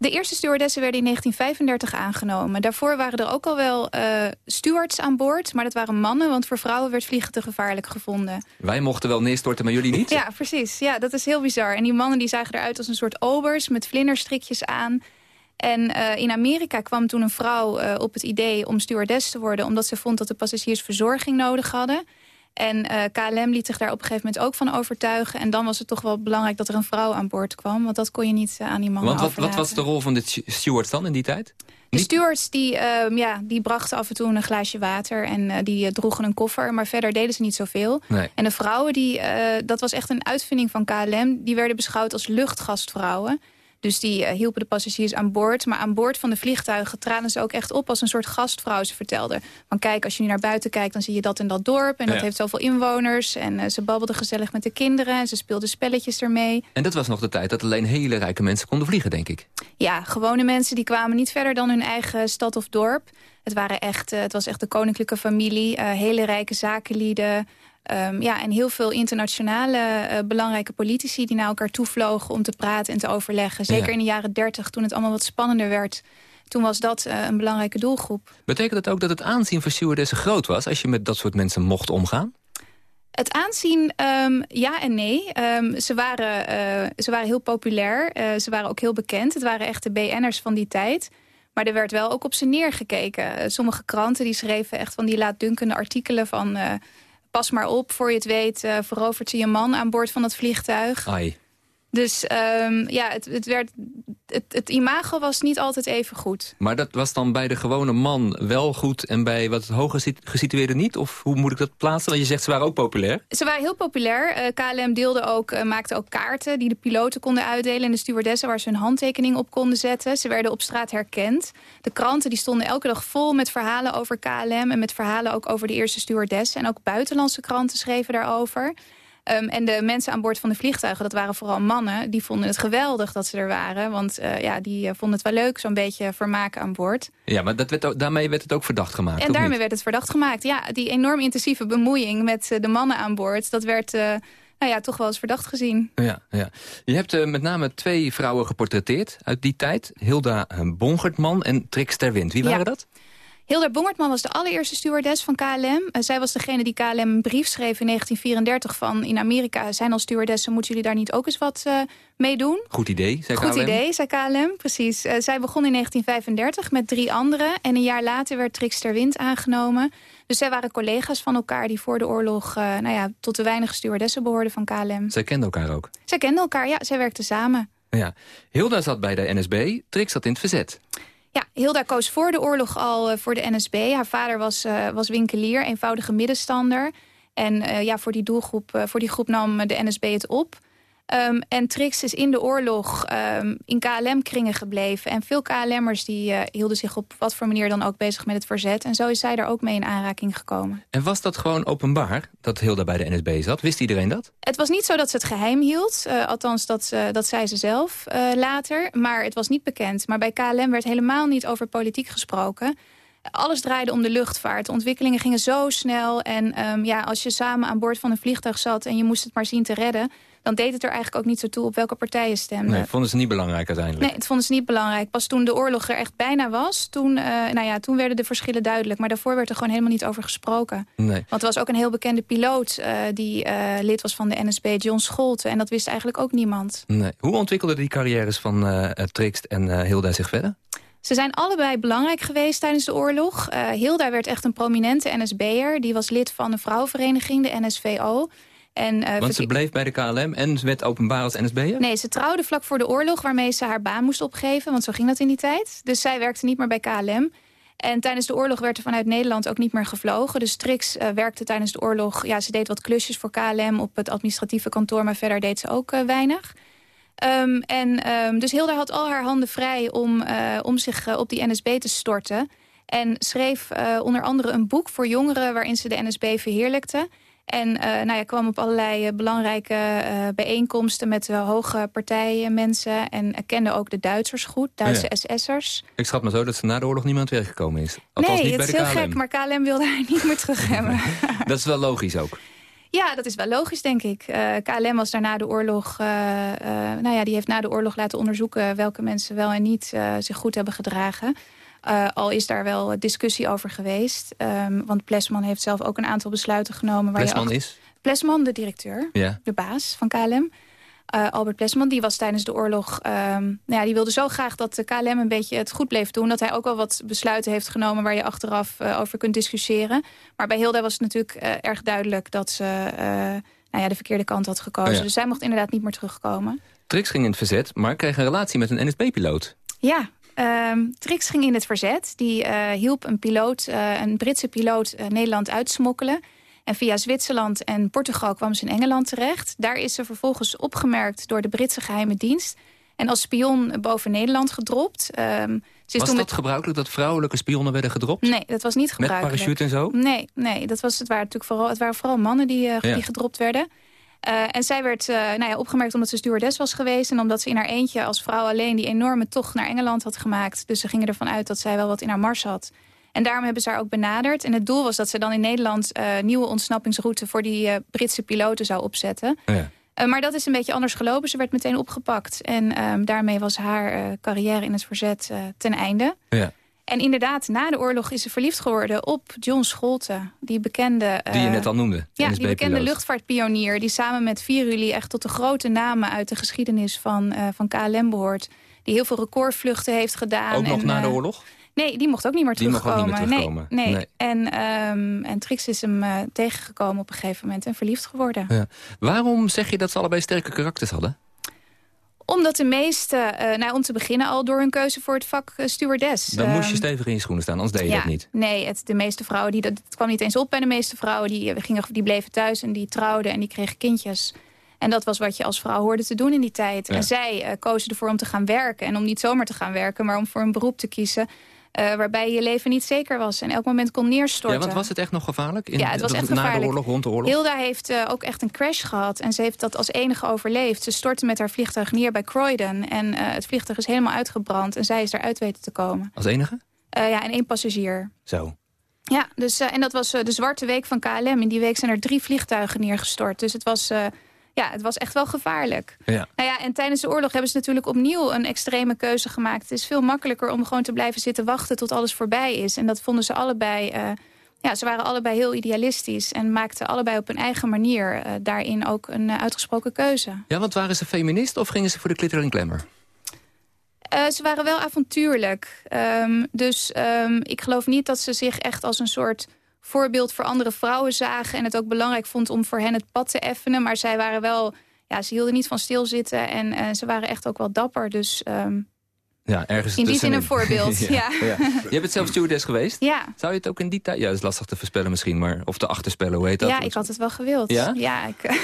De eerste stewardessen werden in 1935 aangenomen. Daarvoor waren er ook al wel uh, stewards aan boord, maar dat waren mannen... want voor vrouwen werd vliegen te gevaarlijk gevonden. Wij mochten wel neerstorten, maar jullie niet? Ja, precies. Ja, dat is heel bizar. En die mannen die zagen eruit als een soort obers met vlinderstrikjes aan... En uh, in Amerika kwam toen een vrouw uh, op het idee om stewardess te worden... omdat ze vond dat de passagiers verzorging nodig hadden. En uh, KLM liet zich daar op een gegeven moment ook van overtuigen. En dan was het toch wel belangrijk dat er een vrouw aan boord kwam. Want dat kon je niet uh, aan die mannen Want wat, wat, was de rol van de stewards dan in die tijd? De stewards die, uh, ja, die brachten af en toe een glaasje water en uh, die droegen een koffer. Maar verder deden ze niet zoveel. Nee. En de vrouwen, die, dat was echt een uitvinding van KLM. Die werden beschouwd als luchtgastvrouwen. Dus die uh, hielpen de passagiers aan boord. Maar aan boord van de vliegtuigen traden ze ook echt op als een soort gastvrouw. Ze vertelde van kijk, als je nu naar buiten kijkt... dan zie je dat en dat dorp en dat heeft zoveel inwoners. En uh, ze babbelden gezellig met de kinderen en ze speelden spelletjes ermee. En dat was nog de tijd dat alleen hele rijke mensen konden vliegen, denk ik. Ja, gewone mensen die kwamen niet verder dan hun eigen stad of dorp. Het, waren echt, uh, het was echt de koninklijke familie, uh, hele rijke zakenlieden... Um, ja, en heel veel internationale uh, belangrijke politici die naar elkaar toevlogen om te praten en te overleggen. Zeker Ja. in de jaren dertig, toen het allemaal wat spannender werd. Toen was dat uh, een belangrijke doelgroep. Betekent dat ook dat het aanzien van stewardessen groot was... als je met dat soort mensen mocht omgaan? Het aanzien, um, ja en nee. Um, ze, waren, uh, ze waren heel populair. Uh, ze waren ook heel bekend. Het waren echt de BN'ers van die tijd. Maar er werd wel ook op ze neergekeken. Sommige kranten die schreven echt van die laatdunkende artikelen van... Pas maar op, voor je het weet, uh, verovert ze je man aan boord van dat vliegtuig. Ai. Dus um, ja, het, het, werd, het, het imago was niet altijd even goed. Maar dat was dan bij de gewone man wel goed... en bij wat hoger sit- gesitueerden niet? Of hoe moet ik dat plaatsen? Want je zegt ze waren ook populair. Ze waren heel populair. Uh, KLM deelde ook, uh, maakte ook kaarten die de piloten konden uitdelen... en de stewardessen waar ze hun handtekening op konden zetten. Ze werden op straat herkend. De kranten die stonden elke dag vol met verhalen over KLM... en met verhalen ook over de eerste stewardess. En ook buitenlandse kranten schreven daarover... Um, en de mensen aan boord van de vliegtuigen, dat waren vooral mannen... die vonden het geweldig dat ze er waren. Want uh, ja, die uh, vonden het wel leuk, zo'n beetje vermaak aan boord. Ja, maar dat werd ook, daarmee werd het ook verdacht gemaakt, En daarmee werd het verdacht gemaakt. Ja, die enorm intensieve bemoeiing met uh, de mannen aan boord... dat werd nou ja, toch wel eens verdacht gezien. Ja, ja. Je hebt met name twee vrouwen geportretteerd uit die tijd. Hilda Bongertman en Trix Terwind. Wie waren ja. dat? Hilda Bongertman was de allereerste stewardess van KLM. Uh, zij was degene die KLM een brief schreef in 1934 van... in Amerika zijn al stewardessen, moeten jullie daar niet ook eens wat uh, mee doen? Goed idee, zei Goed KLM. idee, zei KLM, precies. Uh, zij begon in 1935 met drie anderen... en een jaar later werd Trix ter Wind aangenomen. Dus zij waren collega's van elkaar die voor de oorlog... nou ja, tot de weinige stewardessen behoorden van KLM. Zij kenden elkaar ook? Zij kenden elkaar, ja. Zij werkten samen. Ja. Hilda zat bij de NSB, Trix zat in het verzet. Ja, Hilda koos voor de oorlog al uh, voor de NSB. Haar vader was, uh, was winkelier, eenvoudige middenstander. En uh, ja, voor die doelgroep, voor die groep nam de NSB het op. Um, en Trix is in de oorlog um, in KLM-kringen gebleven. En veel KLM'ers die hielden zich op wat voor manier dan ook bezig met het verzet. En zo is zij daar ook mee in aanraking gekomen. En was dat gewoon openbaar, dat Hilda bij de NSB zat? Wist iedereen dat? Het was niet zo dat ze het geheim hield. althans, dat, dat zei ze zelf later. Maar het was niet bekend. Maar bij KLM werd helemaal niet over politiek gesproken alles draaide om de luchtvaart. De ontwikkelingen gingen zo snel. En um, ja, als je samen aan boord van een vliegtuig zat... en je moest het maar zien te redden... dan deed het er eigenlijk ook niet zo toe op welke partij je stemde. Nee, vonden ze niet belangrijk uiteindelijk? Nee, het vonden ze niet belangrijk. Pas toen de oorlog er echt bijna was... toen, uh, nou ja, toen werden de verschillen duidelijk. Maar daarvoor werd er gewoon helemaal niet over gesproken. Nee. Want er was ook een heel bekende piloot... Uh, die uh, lid was van de NSB, John Scholten. En dat wist eigenlijk ook niemand. Nee. Hoe ontwikkelden die carrières van uh, Trix en Hilda zich verder? Ze zijn allebei belangrijk geweest tijdens de oorlog. Uh, Hilda werd echt een prominente NSB'er. Die was lid van de vrouwenvereniging, de NSVO. En, uh, Want ze bleef bij de KLM en ze werd openbaar als NSB'er? Nee, ze trouwde vlak voor de oorlog... waarmee ze haar baan moest opgeven, want zo ging dat in die tijd. Dus zij werkte niet meer bij KLM. En tijdens de oorlog werd er vanuit Nederland ook niet meer gevlogen. Dus Trix uh, werkte tijdens de oorlog... Ja, ze deed wat klusjes voor KLM op het administratieve kantoor... maar verder deed ze ook uh, weinig. Um, en, um, dus Hilda had al haar handen vrij om, uh, om zich op die NSB te storten. En schreef onder andere een boek voor jongeren waarin ze de NSB verheerlijkte. En uh, nou ja, kwam op allerlei uh, belangrijke uh, bijeenkomsten met hoge partijen mensen. En kende ook de Duitsers goed, Duitse Ja. SS'ers. Ik schat maar zo dat ze na de oorlog niet meer aan het werk gekomen is. Althans Nee, niet het bij is heel KLM. gek, maar KLM wilde haar niet meer terug hebben. Dat is wel logisch ook. Ja, dat is wel logisch, denk ik. Eh, KLM was daarna de oorlog... eh, eh, nou ja, die heeft na de oorlog laten onderzoeken... welke mensen wel en niet eh, zich goed hebben gedragen. Eh, al is daar wel discussie over geweest. Ehm, want Plesman heeft zelf ook een aantal besluiten genomen. Waar Plesman achter- is? Plesman, de directeur, Ja. de baas van KLM. Eh, Albert Plesman, die was tijdens de oorlog... ehm, nou ja, die wilde zo graag dat de KLM een beetje het goed bleef doen... dat hij ook wel wat besluiten heeft genomen... waar je achteraf eh, over kunt discussiëren. Maar bij Hilda was het natuurlijk erg duidelijk... dat ze nou ja, de verkeerde kant had gekozen. Oh ja. Dus zij mocht inderdaad niet meer terugkomen. Trix ging in het verzet, maar kreeg een relatie met een NSB-piloot. Ja, ehm Trix ging in het verzet. Die eh, hielp een piloot, eh, een Britse piloot, eh, Nederland uitsmokkelen. En via Zwitserland en Portugal kwam ze in Engeland terecht. Daar is ze vervolgens opgemerkt door de Britse geheime dienst. En als spion boven Nederland gedropt. Ehm, ze Was dat met- gebruikelijk dat vrouwelijke spionnen werden gedropt? Nee, dat was niet Met gebruikelijk. parachute en zo? Nee, nee dat was, het, waren natuurlijk vooral, het waren vooral mannen die, Ja. die gedropt werden. Eh, en zij werd eh, nou ja, opgemerkt omdat ze stewardess was geweest... en omdat ze in haar eentje als vrouw alleen die enorme tocht naar Engeland had gemaakt. Dus ze gingen ervan uit dat zij wel wat in haar mars had. En daarom hebben ze haar ook benaderd. En het doel was dat ze dan in Nederland eh nieuwe ontsnappingsroute... voor die Britse piloten zou opzetten. Ja. Maar dat is een beetje anders gelopen. Ze werd meteen opgepakt. En ehm, daarmee was haar carrière in het verzet ten einde. Ja. En inderdaad, na de oorlog is ze verliefd geworden op John Scholten. Die bekende... Die je eh, net al noemde. Ja, die bekende luchtvaartpionier. Die samen met Viruli echt tot de grote namen uit de geschiedenis van, eh, van KLM behoort. Die heel veel recordvluchten heeft gedaan. Ook nog en, na de eh, oorlog? Nee, die mocht ook niet meer Die mocht ook terugkomen. niet meer terugkomen. Nee, nee. Nee. En, ehm, en Trix is hem tegengekomen op een gegeven moment en verliefd geworden. Ja. Waarom zeg je dat ze allebei sterke karakters hadden? Omdat de meeste, eh, nou, om te beginnen al door hun keuze voor het vak eh, stewardess. Dan moest je Ehm, stevig in je schoenen staan, anders deed je ja, dat niet. Nee, het, de meeste vrouwen, die, dat het kwam niet eens op bij de meeste vrouwen. Die, eh, gingen, die bleven thuis en die trouwden en die kregen kindjes. En dat was wat je als vrouw hoorde te doen in die tijd. Ja. En zij eh, kozen ervoor om te gaan werken. En om niet zomaar te gaan werken, maar om voor een beroep te kiezen... eh, waarbij je leven niet zeker was en elk moment kon neerstorten. Ja, want was het echt nog gevaarlijk? In, ja, het was echt Na de oorlog, rond de oorlog? Hilda heeft eh, ook echt een crash gehad. En ze heeft dat als enige overleefd. Ze stortte met haar vliegtuig neer bij Croydon. En eh, het vliegtuig is helemaal uitgebrand. En zij is eruit weten te komen. Als enige? Ja, en één passagier. Zo. Ja, dus, en dat was de zwarte week van KLM. In die week zijn er drie vliegtuigen neergestort. Dus het was, ja, het was echt wel gevaarlijk. Ja. Nou ja, en tijdens de oorlog hebben ze natuurlijk opnieuw een extreme keuze gemaakt. Het is veel makkelijker om gewoon te blijven zitten wachten tot alles voorbij is. En dat vonden ze allebei... eh, ja, ze waren allebei heel idealistisch en maakten allebei op hun eigen manier eh, daarin ook een eh, uitgesproken keuze. Ja, want waren ze feminist of gingen ze voor de glitter en glamour? Ze waren wel avontuurlijk. Ehm, dus ehm, ik geloof niet dat ze zich echt als een soort voorbeeld voor andere vrouwen zagen... en het ook belangrijk vond om voor hen het pad te effenen. Maar zij waren wel... Ja, ze hielden niet van stilzitten en eh, ze waren echt ook wel dapper. Dus ehm, Ja, ergens In die zin een voorbeeld, ja. Je bent zelf stewardess geweest? ja, Zou je het ook in die tijd... Ja, dat is lastig te voorspellen misschien, maar... Of te achterspellen, hoe heet dat? ja, ik had het wel gewild. Ja? ik,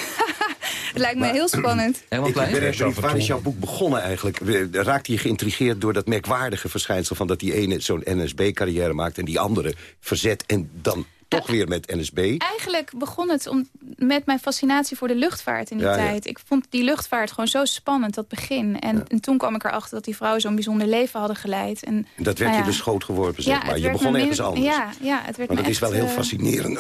het lijkt me heel spannend. Ik ben waar is jouw boek begonnen eigenlijk? Raakte je geïntrigeerd door dat merkwaardige verschijnsel... van dat die ene zo'n NSB-carrière maakt en die andere verzet... en dan toch weer met NSB? Eigenlijk begon het om, met mijn fascinatie voor de luchtvaart in die Ja, ja. tijd. Ik vond die luchtvaart gewoon zo spannend, dat begin. En, en toen kwam ik erachter dat die vrouwen zo'n bijzonder leven hadden geleid. En, dat werd nou je de schoot geworpen, zeg Ja, maar. Je begon ergens min- anders. Ja, ja, het werd Maar dat is wel heel eh, fascinerend.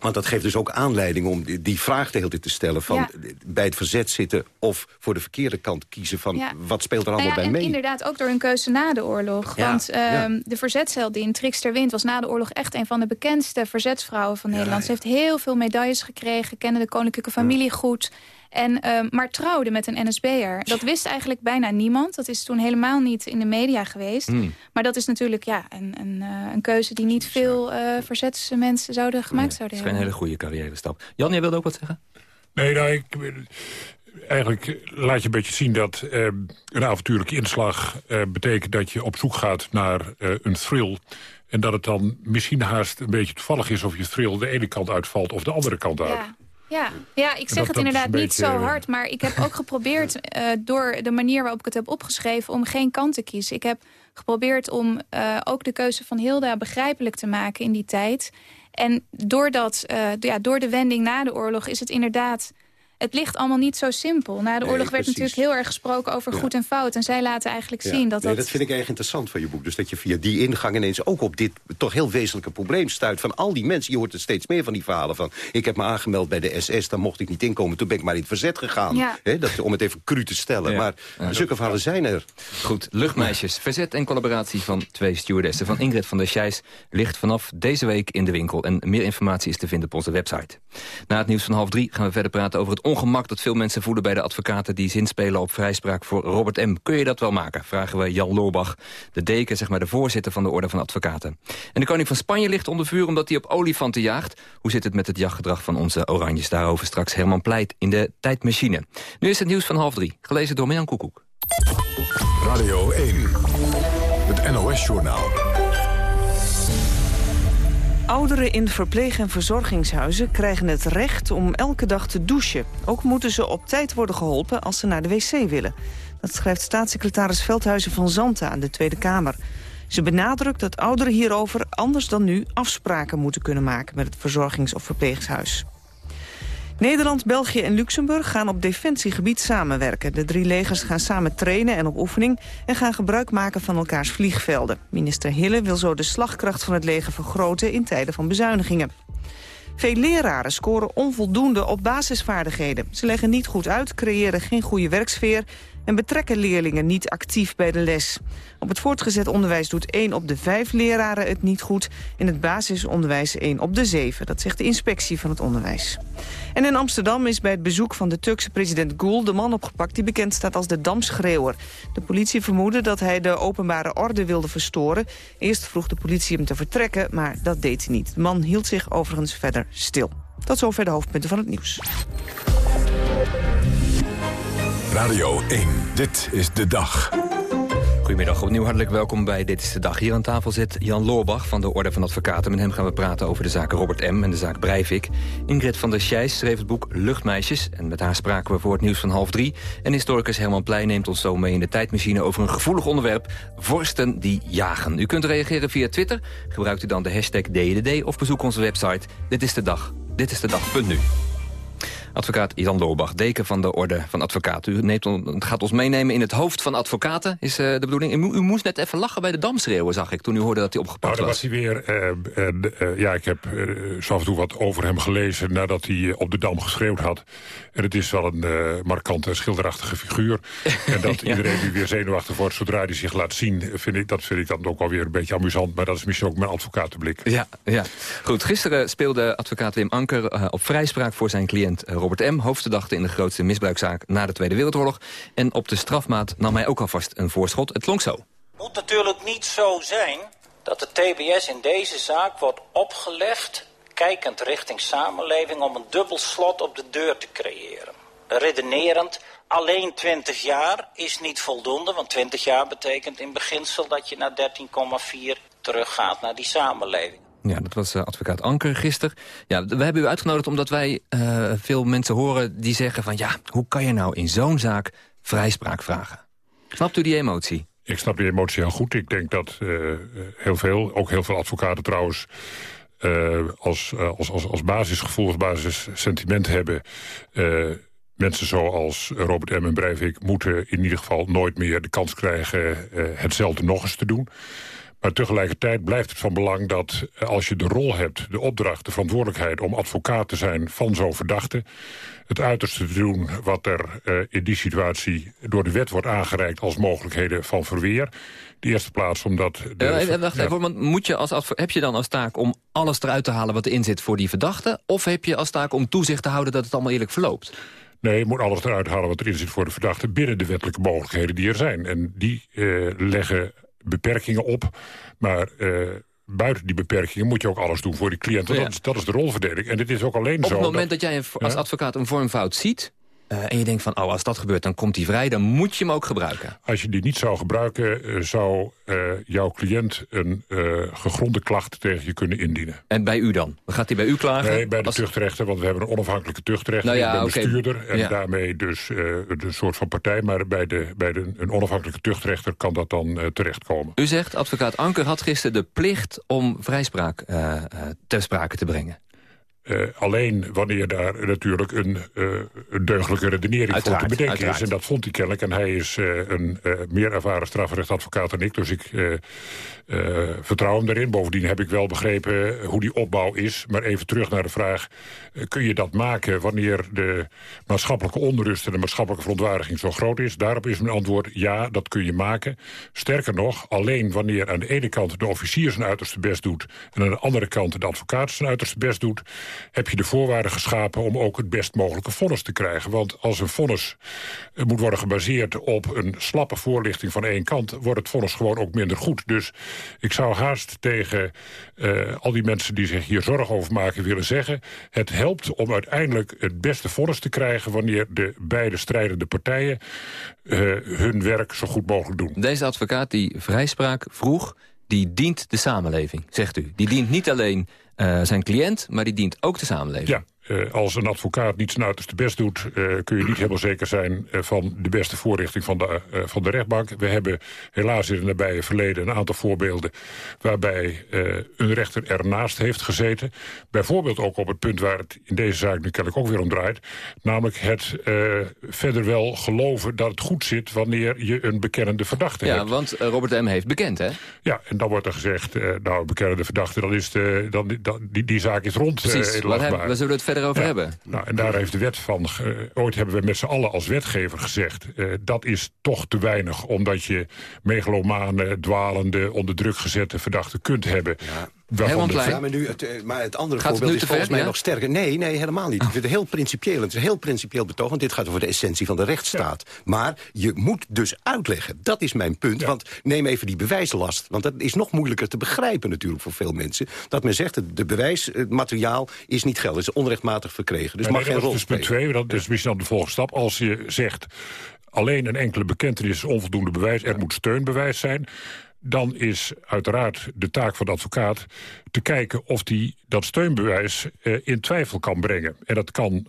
Want dat geeft dus ook aanleiding om die, vraag de hele tijd te stellen... van Ja. bij het verzet zitten of voor de verkeerde kant kiezen... van Ja. wat speelt er Nou allemaal ja, bij mee? inderdaad ook door hun keuze na de oorlog. Want ja. de verzetsheldin Trix ter Wind was na de oorlog echt een van de bekendste verzetsvrouwen van Nederland. Ze heeft heel veel medailles gekregen, kende de koninklijke familie goed. En, ehm, maar trouwde met een NSB'er. Dat wist eigenlijk bijna niemand. Dat is toen helemaal niet in de media geweest. Hmm. Maar dat is natuurlijk ja, een, een, eh, een keuze die niet veel eh verzetsmensen zouden gemaakt zouden Dat is geen hebben. hele goede carrière stap. Jan, jij wilde ook wat zeggen? Nee, nou, ik, eigenlijk laat je een beetje zien dat eh, een avontuurlijke inslag eh, betekent dat je op zoek gaat naar eh, een thrill. En dat het dan misschien haast een beetje toevallig is of je thrill de ene kant uitvalt of de andere kant uit. Ja. Ja, ja, ik zeg dat- het inderdaad niet beetje, zo eh, hard. Maar ik heb ook geprobeerd eh, door de manier waarop ik het heb opgeschreven... om geen kant te kiezen. Ik heb geprobeerd om eh, ook de keuze van Hilda begrijpelijk te maken in die tijd. En doordat, uh, ja, door de wending na de oorlog is het inderdaad het ligt allemaal niet zo simpel. Na de oorlog werd natuurlijk heel erg gesproken over goed en fout. En zij laten eigenlijk zien dat nee, dat... dat vind ik erg interessant van je boek. Dus dat je via die ingang ineens ook op dit toch heel wezenlijke probleem stuit. Van al die mensen, je hoort er steeds meer van die verhalen van... ik heb me aangemeld bij de SS, dan mocht ik niet inkomen. Toen ben ik maar in het verzet gegaan. Ja. dat, om het even cru te stellen. Maar zulke verhalen zijn er. Goed, luchtmeisjes. Verzet en collaboratie van twee stewardessen. Van Ingrid van der Scheijs ligt vanaf deze week in de winkel. En meer informatie is te vinden op onze website. Na het nieuws van half drie gaan we verder praten over het ongemak... dat veel mensen voelen bij de advocaten die zinspelen op vrijspraak voor Robert M. Kun je dat wel maken? Vragen we Jan Loorbach, de deken, zeg maar de voorzitter van de Orde van Advocaten. En de koning van Spanje ligt onder vuur omdat hij op olifanten jaagt. Hoe zit het met het jachtgedrag van onze oranjes? Daarover straks Herman Pleit in de tijdmachine. Nu is het nieuws van half drie, gelezen door Mirjam Koekoek. Radio 1, het NOS-journaal. Ouderen in verpleeg- en verzorgingshuizen krijgen het recht om elke dag te douchen. Ook moeten ze op tijd worden geholpen als ze naar de wc willen. Dat schrijft staatssecretaris Veldhuizen van Zanten aan de Tweede Kamer. Ze benadrukt dat ouderen hierover anders dan nu afspraken moeten kunnen maken met het verzorgings- of verpleeghuis. Nederland, België en Luxemburg gaan op defensiegebied samenwerken. De drie legers gaan samen trainen en op oefening... en gaan gebruik maken van elkaars vliegvelden. Minister Hille wil zo de slagkracht van het leger vergroten... in tijden van bezuinigingen. Veel leraren scoren onvoldoende op basisvaardigheden. Ze leggen niet goed uit, creëren geen goede werksfeer en betrekken leerlingen niet actief bij de les. Op het voortgezet onderwijs doet 1 op de 5 leraren het niet goed. In het basisonderwijs 1 op de 7. Dat zegt de inspectie van het onderwijs. En in Amsterdam is bij het bezoek van de Turkse president Gül... de man opgepakt die bekend staat als de Damschreeuwer. De politie vermoedde dat hij de openbare orde wilde verstoren. Eerst vroeg de politie hem te vertrekken, maar dat deed hij niet. De man hield zich overigens verder stil. Tot zover de hoofdpunten van het nieuws. Radio 1, dit is de dag. Goedemiddag, opnieuw hartelijk welkom bij Dit is de Dag. Hier aan tafel zit Jan Loorbach van de Orde van Advocaten. Met hem gaan we praten over de zaak Robert M. en de zaak Breivik. Ingrid van der Scheijs schreef het boek Luchtmeisjes. En met haar spraken we voor het nieuws van half drie. En historicus Herman Pleij neemt ons zo mee in de tijdmachine... over een gevoelig onderwerp, vorsten die jagen. U kunt reageren via Twitter. Gebruikt u dan de hashtag DDD of bezoek onze website. Dit is de dag. Dit is de dag.nu. Advocaat Jan Loorbach, deken van de Orde van Advocaten. U neemt, gaat ons meenemen in het hoofd van advocaten, is uh, de bedoeling. U, u, moest net even lachen bij de damschreeuwen, zag ik, toen u hoorde dat hij opgepakt nou, was. was. hij weer. Uh, uh, ja, ik heb zo af en toe wat over hem gelezen nadat hij op de Dam geschreeuwd had. En het is wel een markante, schilderachtige figuur. en dat iedereen nu weer zenuwachtig wordt zodra hij zich laat zien, vind ik, dat vind ik dan ook wel weer een beetje amusant. Maar dat is misschien ook mijn advocatenblik. Ja, ja. goed. Gisteren speelde advocaat Wim Anker op vrijspraak voor zijn cliënt Robert M., hoofdverdachte in de grootste misbruikzaak na de Tweede Wereldoorlog. En op de strafmaat nam hij ook alvast een voorschot. Het klonk zo. Het moet natuurlijk niet zo zijn dat de TBS in deze zaak wordt opgelegd... kijkend richting samenleving om een dubbel slot op de deur te creëren. Redenerend, alleen 20 jaar is niet voldoende... want 20 jaar betekent in beginsel dat je naar 13,4 teruggaat naar die samenleving. Ja, dat was uh, advocaat Anker gisteren. Ja, we hebben u uitgenodigd omdat wij uh, veel mensen horen die zeggen van... ja, hoe kan je nou in zo'n zaak vrijspraak vragen? Snapt u die emotie? Ik snap die emotie heel goed. Ik denk dat uh, heel veel, ook heel veel advocaten trouwens... als, als, als, als basisgevoel, als basissentiment hebben... mensen zoals Robert M. en Breivik moeten in ieder geval nooit meer de kans krijgen... hetzelfde nog eens te doen. Maar tegelijkertijd blijft het van belang dat als je de rol hebt... de opdracht, de verantwoordelijkheid om advocaat te zijn van zo'n verdachte... het uiterste te doen wat er uh, in die situatie door de wet wordt aangereikt... als mogelijkheden van verweer. De eerste plaats omdat... De, uh, wacht ja. even, want moet je als heb je dan als taak om alles eruit te halen wat erin zit voor die verdachte? Of heb je als taak om toezicht te houden dat het allemaal eerlijk verloopt? Nee, je moet alles eruit halen wat erin zit voor de verdachte... binnen de wettelijke mogelijkheden die er zijn. En die leggen beperkingen op. Maar uh, buiten die beperkingen moet je ook alles doen voor die cliënt. Ja. Dat, is, dat, is, de rolverdeling. En dit is ook alleen op zo... Op het moment dat, dat jij als advocaat een vormfout ziet... en je denkt van, oh, als dat gebeurt, dan komt hij vrij... dan moet je hem ook gebruiken. Als je die niet zou gebruiken, eh, zou eh, jouw cliënt een eh, gegronde klacht tegen je kunnen indienen. En bij u dan? Gaat hij bij u klagen? Nee, bij de tuchtrechter, want we hebben een onafhankelijke tuchtrechter. Nou ja, ik ben bestuurder en Ja. daarmee dus eh, een soort van partij. Maar bij, de, bij de, een onafhankelijke tuchtrechter kan dat dan eh, terechtkomen. U zegt, advocaat Anker had gisteren de plicht om vrijspraak eh, eh, ter sprake te brengen. Eh, alleen wanneer daar natuurlijk een, een deugdelijke redenering Uiteraard, voor te bedenken uiteraard. is. En dat vond hij kennelijk. En hij is eh, een meer ervaren strafrechtadvocaat dan ik. Dus ik eh, eh, vertrouw hem daarin. Bovendien heb ik wel begrepen hoe die opbouw is. Maar even terug naar de vraag. eh, kun je dat maken wanneer de maatschappelijke onrust... en de maatschappelijke verontwaardiging zo groot is? Daarop is mijn antwoord ja, dat kun je maken. Sterker nog, alleen wanneer aan de ene kant de officier zijn uiterste best doet... en aan de andere kant de advocaat zijn uiterste best doet... heb je de voorwaarden geschapen om ook het best mogelijke vonnis te krijgen. Want als een vonnis eh, moet worden gebaseerd op een slappe voorlichting van één kant... wordt het vonnis gewoon ook minder goed. Dus ik zou haast tegen eh, al die mensen die zich hier zorgen over maken willen zeggen... het helpt om uiteindelijk het beste vonnis te krijgen... wanneer de beide strijdende partijen eh, hun werk zo goed mogelijk doen. Deze advocaat die vrijspraak vroeg, die dient de samenleving, zegt u. Die dient niet alleen eh, zijn cliënt, maar die dient ook de samenleving. Ja, eh, als een advocaat niet zijn uiterste best doet... eh, kun je niet helemaal zeker zijn eh, van de beste voorrichting van de, eh, van de rechtbank. We hebben helaas in het nabije verleden een aantal voorbeelden... waarbij eh, een rechter ernaast heeft gezeten. Bijvoorbeeld ook op het punt waar het in deze zaak nu kennelijk ook weer om draait. Namelijk het eh, verder wel geloven dat het goed zit... wanneer je een bekennende verdachte Ja, hebt. want eh, Robert M. heeft bekend, hè? Ja, en dan wordt er gezegd, eh, nou, bekende verdachte, dan is de, dan, dan, die, die zaak is rond. Precies, waar zullen we het verder over Ja. hebben? Nou, en daar heeft de wet van... ge- ooit hebben we met z'n allen als wetgever gezegd... eh, dat is toch te weinig, omdat je megalomane, dwalende... onder druk gezette verdachten kunt hebben. Waarvan de- Ja, maar, nu het, eh, maar het andere Gaat voorbeeld is volgens ver, mij ja? nog sterker. Nee, nee, helemaal niet. Ik vind het heel principieel. Het is een heel principieel betoog, want dit gaat over de essentie van de rechtsstaat. Maar je moet dus uitleggen. Dat is mijn punt. Want neem even die bewijslast. Want dat is nog moeilijker te begrijpen natuurlijk voor veel mensen. Dat men zegt, het de bewijsmateriaal is niet geldig. is onrechtmatig verkregen. Dus Maar mag nee, geen dat rol is dus punt spelen. twee. Dat is misschien dan de volgende stap. Als je zegt, alleen een enkele bekentenis is onvoldoende bewijs... er moet steunbewijs zijn... dan is uiteraard de taak van de advocaat te kijken... of die dat steunbewijs eh, in twijfel kan brengen. En dat kan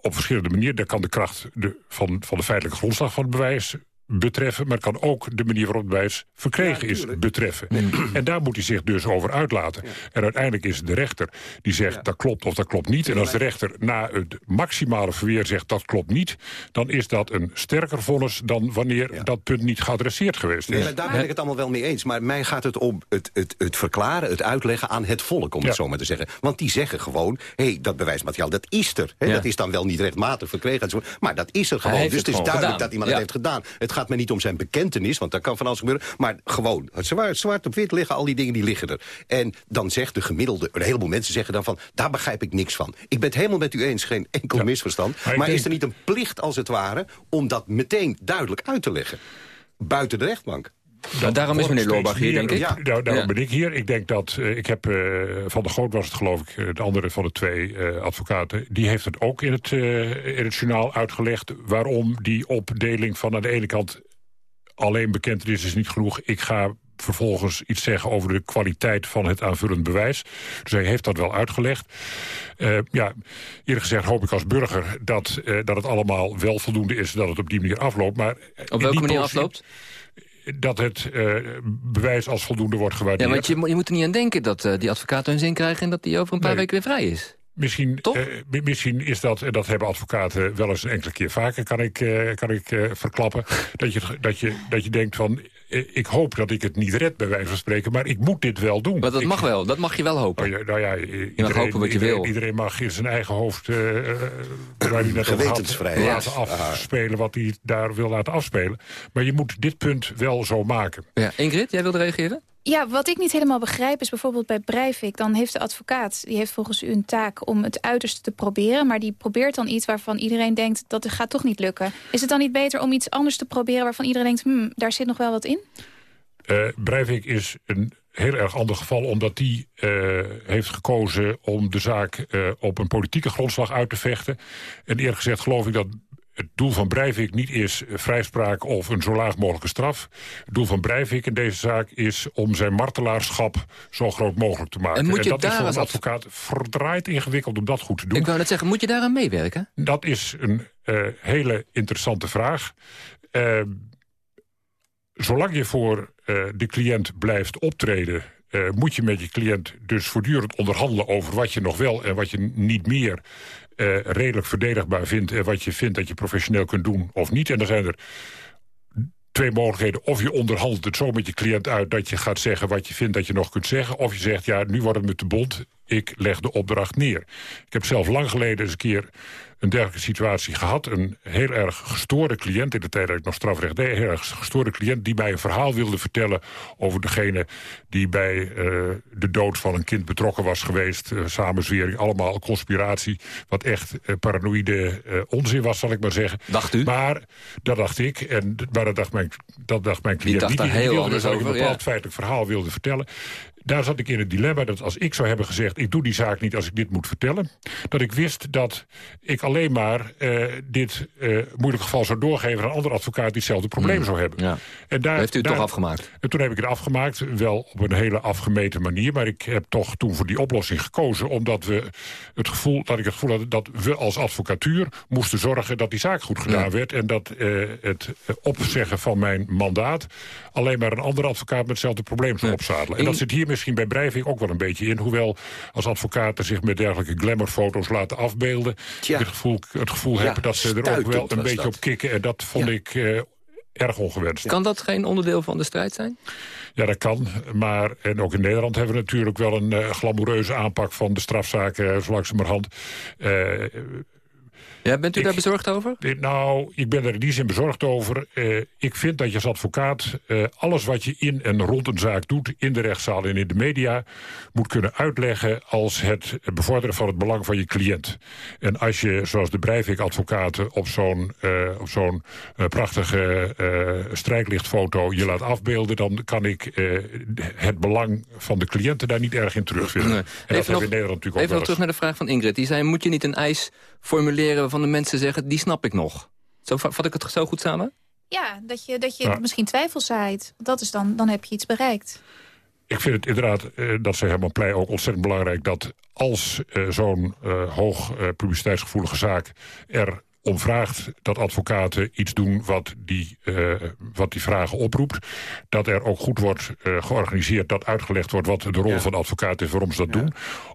op verschillende manieren. Dat kan de kracht de, van, van de feitelijke grondslag van het bewijs betreffen... maar het kan ook de manier waarop het bewijs verkregen is betreffen. En daar moet hij zich dus over uitlaten. En uiteindelijk is het de rechter die zegt dat klopt of dat klopt niet. En als de rechter na het maximale verweer zegt dat klopt niet... dan is dat een sterker vonnis dan wanneer dat punt niet geadresseerd geweest is. Nee, maar daar ben ik het allemaal wel mee eens. Maar mij gaat het om het, het, het verklaren, het uitleggen aan het volk, om het zo maar te zeggen. Want die zeggen gewoon, hé, hey, dat bewijsmateriaal, dat is er. Hè? Ja. Dat is dan wel niet rechtmatig verkregen, maar dat is er Hij gewoon. heeft Dus het het is gewoon duidelijk gedaan. dat iemand Ja. het heeft gedaan. Het gaat me niet om zijn bekentenis, want daar kan van alles gebeuren. Maar gewoon, het zwart, zwart op wit liggen, al die dingen die liggen er. En dan zegt de gemiddelde, een heleboel mensen zeggen dan van... daar begrijp ik niks van. Ik ben het helemaal met u eens, geen enkel misverstand. Maar is er niet een plicht, als het ware... om dat meteen duidelijk uit te leggen? Buiten de rechtbank. Daarom is meneer Loorbach hier, denk ik. Ja, daarom Ja. ben ik hier. Ik denk dat, eh, ik heb, eh, Van der Groot was het geloof ik, eh, de andere van de twee eh, advocaten... die heeft het ook in het, eh, in het journaal uitgelegd... waarom die opdeling van aan de ene kant alleen bekentenis is niet genoeg. Ik ga vervolgens iets zeggen over de kwaliteit van het aanvullend bewijs. Dus hij heeft dat wel uitgelegd. Eh, ja, eerlijk gezegd hoop ik als burger dat, eh, dat het allemaal wel voldoende is... dat het op die manier afloopt. Maar Op welke manier afloopt? Dat het eh, bewijs als voldoende wordt Ja, gewaardeerd. want je, je moet er niet aan denken dat eh, die advocaten hun zin krijgen... en dat die over een paar Nee. weken weer vrij is. Misschien, mi- misschien is dat, en dat hebben advocaten wel eens een enkele keer vaker, kan ik, kan ik verklappen, dat je, dat, je, dat je denkt van, ik hoop dat ik het niet red bij wijze van spreken, maar ik moet dit wel doen. Maar dat Ik- mag wel, dat mag je wel hopen. Oh ja, nou ja, iedereen, hopen wat je iedereen, wil. Iedereen mag in zijn eigen hoofd, eh, eh, waar hij net over had, Gewetensvrijheid. laten afspelen wat hij daar wil laten afspelen. Maar je moet dit punt wel zo maken. Ja, Ingrid, jij wilde reageren? Ja, wat ik niet helemaal begrijp is bijvoorbeeld bij Breivik... dan heeft de advocaat, die heeft volgens u een taak om het uiterste te proberen... maar die probeert dan iets waarvan iedereen denkt dat het gaat toch niet lukken. Is het dan niet beter om iets anders te proberen waarvan iedereen denkt... Hmm, daar zit nog wel wat in? Eh Breivik is een heel erg ander geval... omdat die eh, heeft gekozen om de zaak eh, op een politieke grondslag uit te vechten. En eerlijk gezegd geloof ik dat het doel van Breivik niet is vrijspraak of een zo laag mogelijke straf. Het doel van Breivik in deze zaak is om zijn martelaarschap zo groot mogelijk te maken. En moet je dat is daar voor een als advocaat verdraaid ingewikkeld om dat goed te doen. Ik wou net zeggen, moet je daaraan meewerken? Dat is een eh, hele interessante vraag. Eh, zolang je voor eh, de cliënt blijft optreden... moet je met je cliënt dus voortdurend onderhandelen... over wat je nog wel en wat je niet meer eh, redelijk verdedigbaar vindt... en wat je vindt dat je professioneel kunt doen of niet. En dan zijn er twee mogelijkheden. Of je onderhandelt het zo met je cliënt uit dat je gaat zeggen wat je vindt dat je nog kunt zeggen. Of je zegt, ja, nu wordt het me te bond, ik leg de opdracht neer. Ik heb zelf lang geleden eens een keer een dergelijke situatie gehad. Een heel erg gestoorde cliënt, in de tijd dat ik nog strafrecht deed... een heel erg gestoorde cliënt die mij een verhaal wilde vertellen... over degene die bij eh, de dood van een kind betrokken was geweest. Uh, samenzwering, allemaal conspiratie. Wat echt uh, paranoïde onzin was, zal ik maar zeggen. Dacht u? Maar dat dacht ik. En, maar dat dacht mijn, dat dacht mijn cliënt dacht niet. daar heel wilde anders dat ik over, een bepaald ja. feitelijk verhaal wilde vertellen daar zat ik in het dilemma dat als ik zou hebben gezegd... ik doe die zaak niet als ik dit moet vertellen... dat ik wist dat ik alleen maar uh, dit uh, moeilijk geval zou doorgeven... aan een andere advocaat die hetzelfde probleem Hmm. zou hebben. Ja. En daar, Heeft u het daar, toch afgemaakt? En toen heb ik het afgemaakt, wel op een hele afgemeten manier... maar ik heb toch toen voor die oplossing gekozen... omdat we het gevoel, dat ik het gevoel had dat we als advocatuur... moesten zorgen dat die zaak goed gedaan Ja. werd... en dat uh, het opzeggen van mijn mandaat... alleen maar een andere advocaat met hetzelfde probleem zou opzadelen. En dat zit hier misschien bij Breivik ook wel een beetje in. Hoewel als advocaten zich met dergelijke glamourfoto's laten afbeelden... ik het gevoel, het gevoel Ja, heb dat ze er ook wel een beetje dat. op kikken. En dat vond ik eh, erg ongewenst. Kan dat geen onderdeel van de strijd zijn? Ja, dat kan. Maar en ook in Nederland hebben we natuurlijk wel een uh, glamoureuze aanpak van de strafzaken, zo langzamerhand. Uh, ja, bent u daar bezorgd over? Nou, ik ben er in die zin bezorgd over. Uh, ik vind dat je als advocaat uh, alles wat je in en rond een zaak doet... in de rechtszaal en in de media... moet kunnen uitleggen als het bevorderen van het belang van je cliënt. En als je, zoals de Breivik-advocaten... op zo'n uh, op zo'n prachtige strijklichtfoto je laat afbeelden... dan kan ik het belang van de cliënten daar niet erg in terugvinden. Nee. En dat even hebben we in Nederland natuurlijk even ook nog terug naar de vraag van Ingrid. Die zei, moet je niet een eis formuleren van de mensen zeggen... die snap ik nog. Zo vat ik het zo goed samen? Ja, dat je, dat je Ja. misschien twijfels zaait. Dat is dan, dan heb je iets bereikt. Ik vind het inderdaad, eh, dat zei Herman Pleij ook ontzettend belangrijk... dat als eh, zo'n eh, hoog eh, publiciteitsgevoelige zaak er om vraagt dat advocaten iets doen wat die, eh, wat die vragen oproept. Dat er ook goed wordt eh, georganiseerd, dat uitgelegd wordt... wat de rol Ja. van de advocaat is, waarom ze dat doen.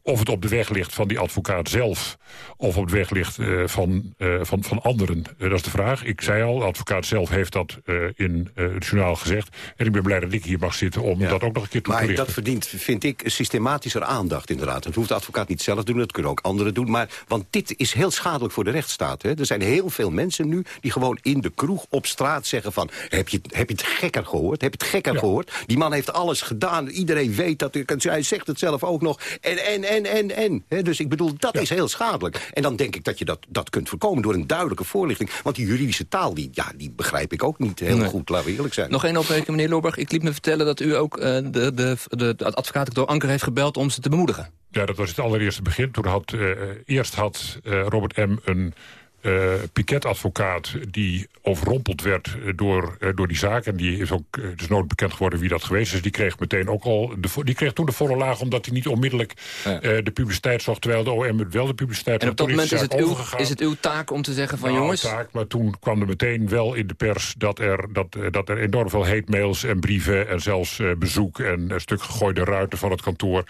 Of het op de weg ligt van die advocaat zelf... of op de weg ligt eh, van, eh, van, van anderen. Eh, dat is de vraag. Ik zei al, de advocaat zelf heeft dat in het journaal gezegd. En ik ben blij dat ik hier mag zitten om dat ook nog een keer toe te Maar lichten. dat verdient, vind ik, systematischer aandacht inderdaad. Dat hoeft de advocaat niet zelf te doen, dat kunnen ook anderen doen. Maar, want dit is heel schadelijk voor de rechtsstaat. Hè. Er zijn heel veel mensen nu die gewoon in de kroeg op straat zeggen van... heb je, heb je het gekker gehoord? Heb je het gekker gehoord? Die man heeft alles gedaan. Iedereen weet dat. Hij zegt het zelf ook nog. En, en, en, en, en. Hè. Dus ik bedoel, dat is heel schadelijk. En dan denk ik dat je dat, dat kunt voorkomen door een duidelijke voorlichting. Want die juridische taal, die, ja, die begrijp ik ook niet heel Nee. goed, laten we eerlijk zijn. Nog één opmerking, meneer Lorberg. Ik liet me vertellen dat u ook eh, de, de, de, de advocaat door Anker heeft gebeld om ze te bemoedigen. Ja, dat was het allereerste begin. Toen had, eh, eerst had eh, Robert M. een eh piketadvocaat die overrompeld werd eh, door, eh, door die zaak. En die is ook, is nooit bekend geworden wie dat geweest is. Die kreeg meteen ook al, de, die kreeg toen de volle laag... omdat hij niet onmiddellijk de publiciteit zocht... terwijl de OM het wel de publiciteit En op dat moment is het, uw, is het uw taak om te zeggen van Nou, jongens... taak, maar toen kwam er meteen wel in de pers dat er, dat, dat er enorm veel hate-mails en brieven... en zelfs bezoek en een stuk gegooide ruiten van het kantoor.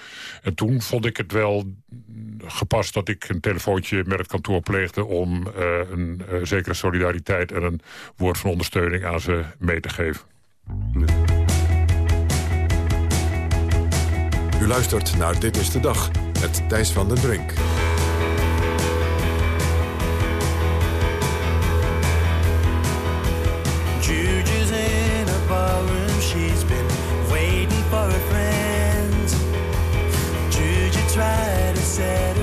En toen vond ik het wel mm, gepast dat ik een telefoontje met het kantoor pleegde... om een eh, zekere solidariteit en een woord van ondersteuning aan ze mee te geven. U luistert naar Dit is de Dag met Thijs van den Brink. Juju's in a barroom, she's been waiting for her friends. Juju tried to settle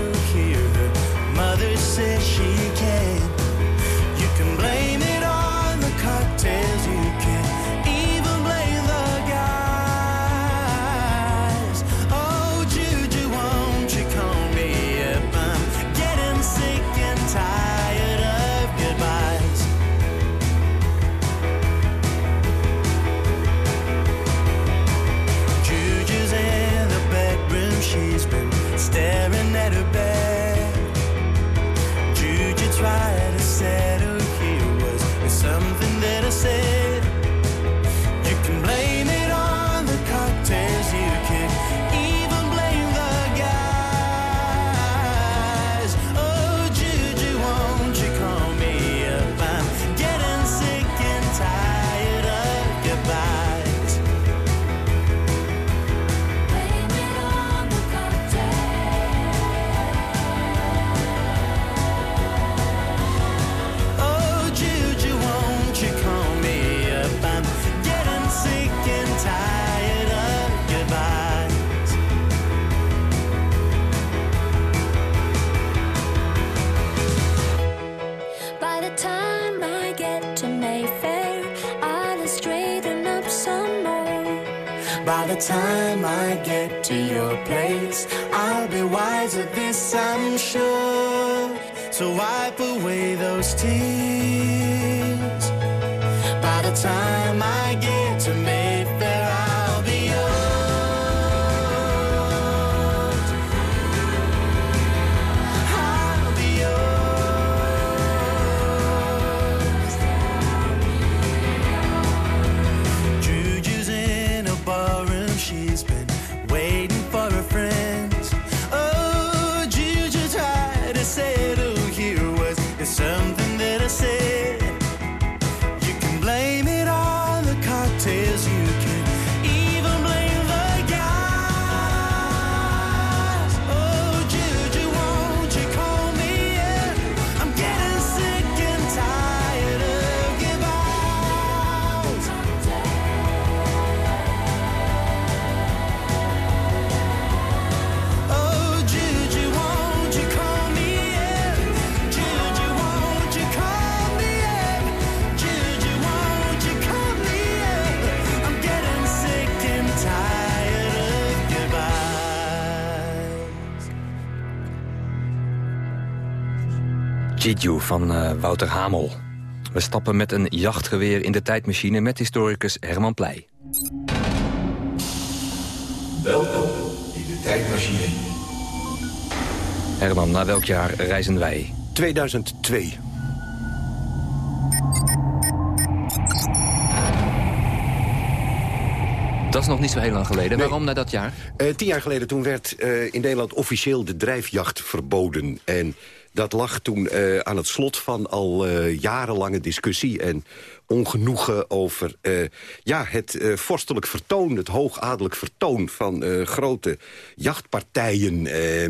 Jiju van eh, Wouter Hamel. We stappen met een jachtgeweer in de tijdmachine met historicus Herman Pleij. Welkom in de tijdmachine. Herman, naar welk jaar reizen wij? 2002. Dat is nog niet zo heel lang geleden. Waarom naar dat jaar? Eh, tien jaar geleden toen werd eh, in Nederland officieel de drijfjacht verboden. En dat lag toen eh, aan het slot van al eh, jarenlange discussie. En ongenoegen over eh, ja, het eh, vorstelijk vertoon, het hoogadelijk vertoon van eh, grote jachtpartijen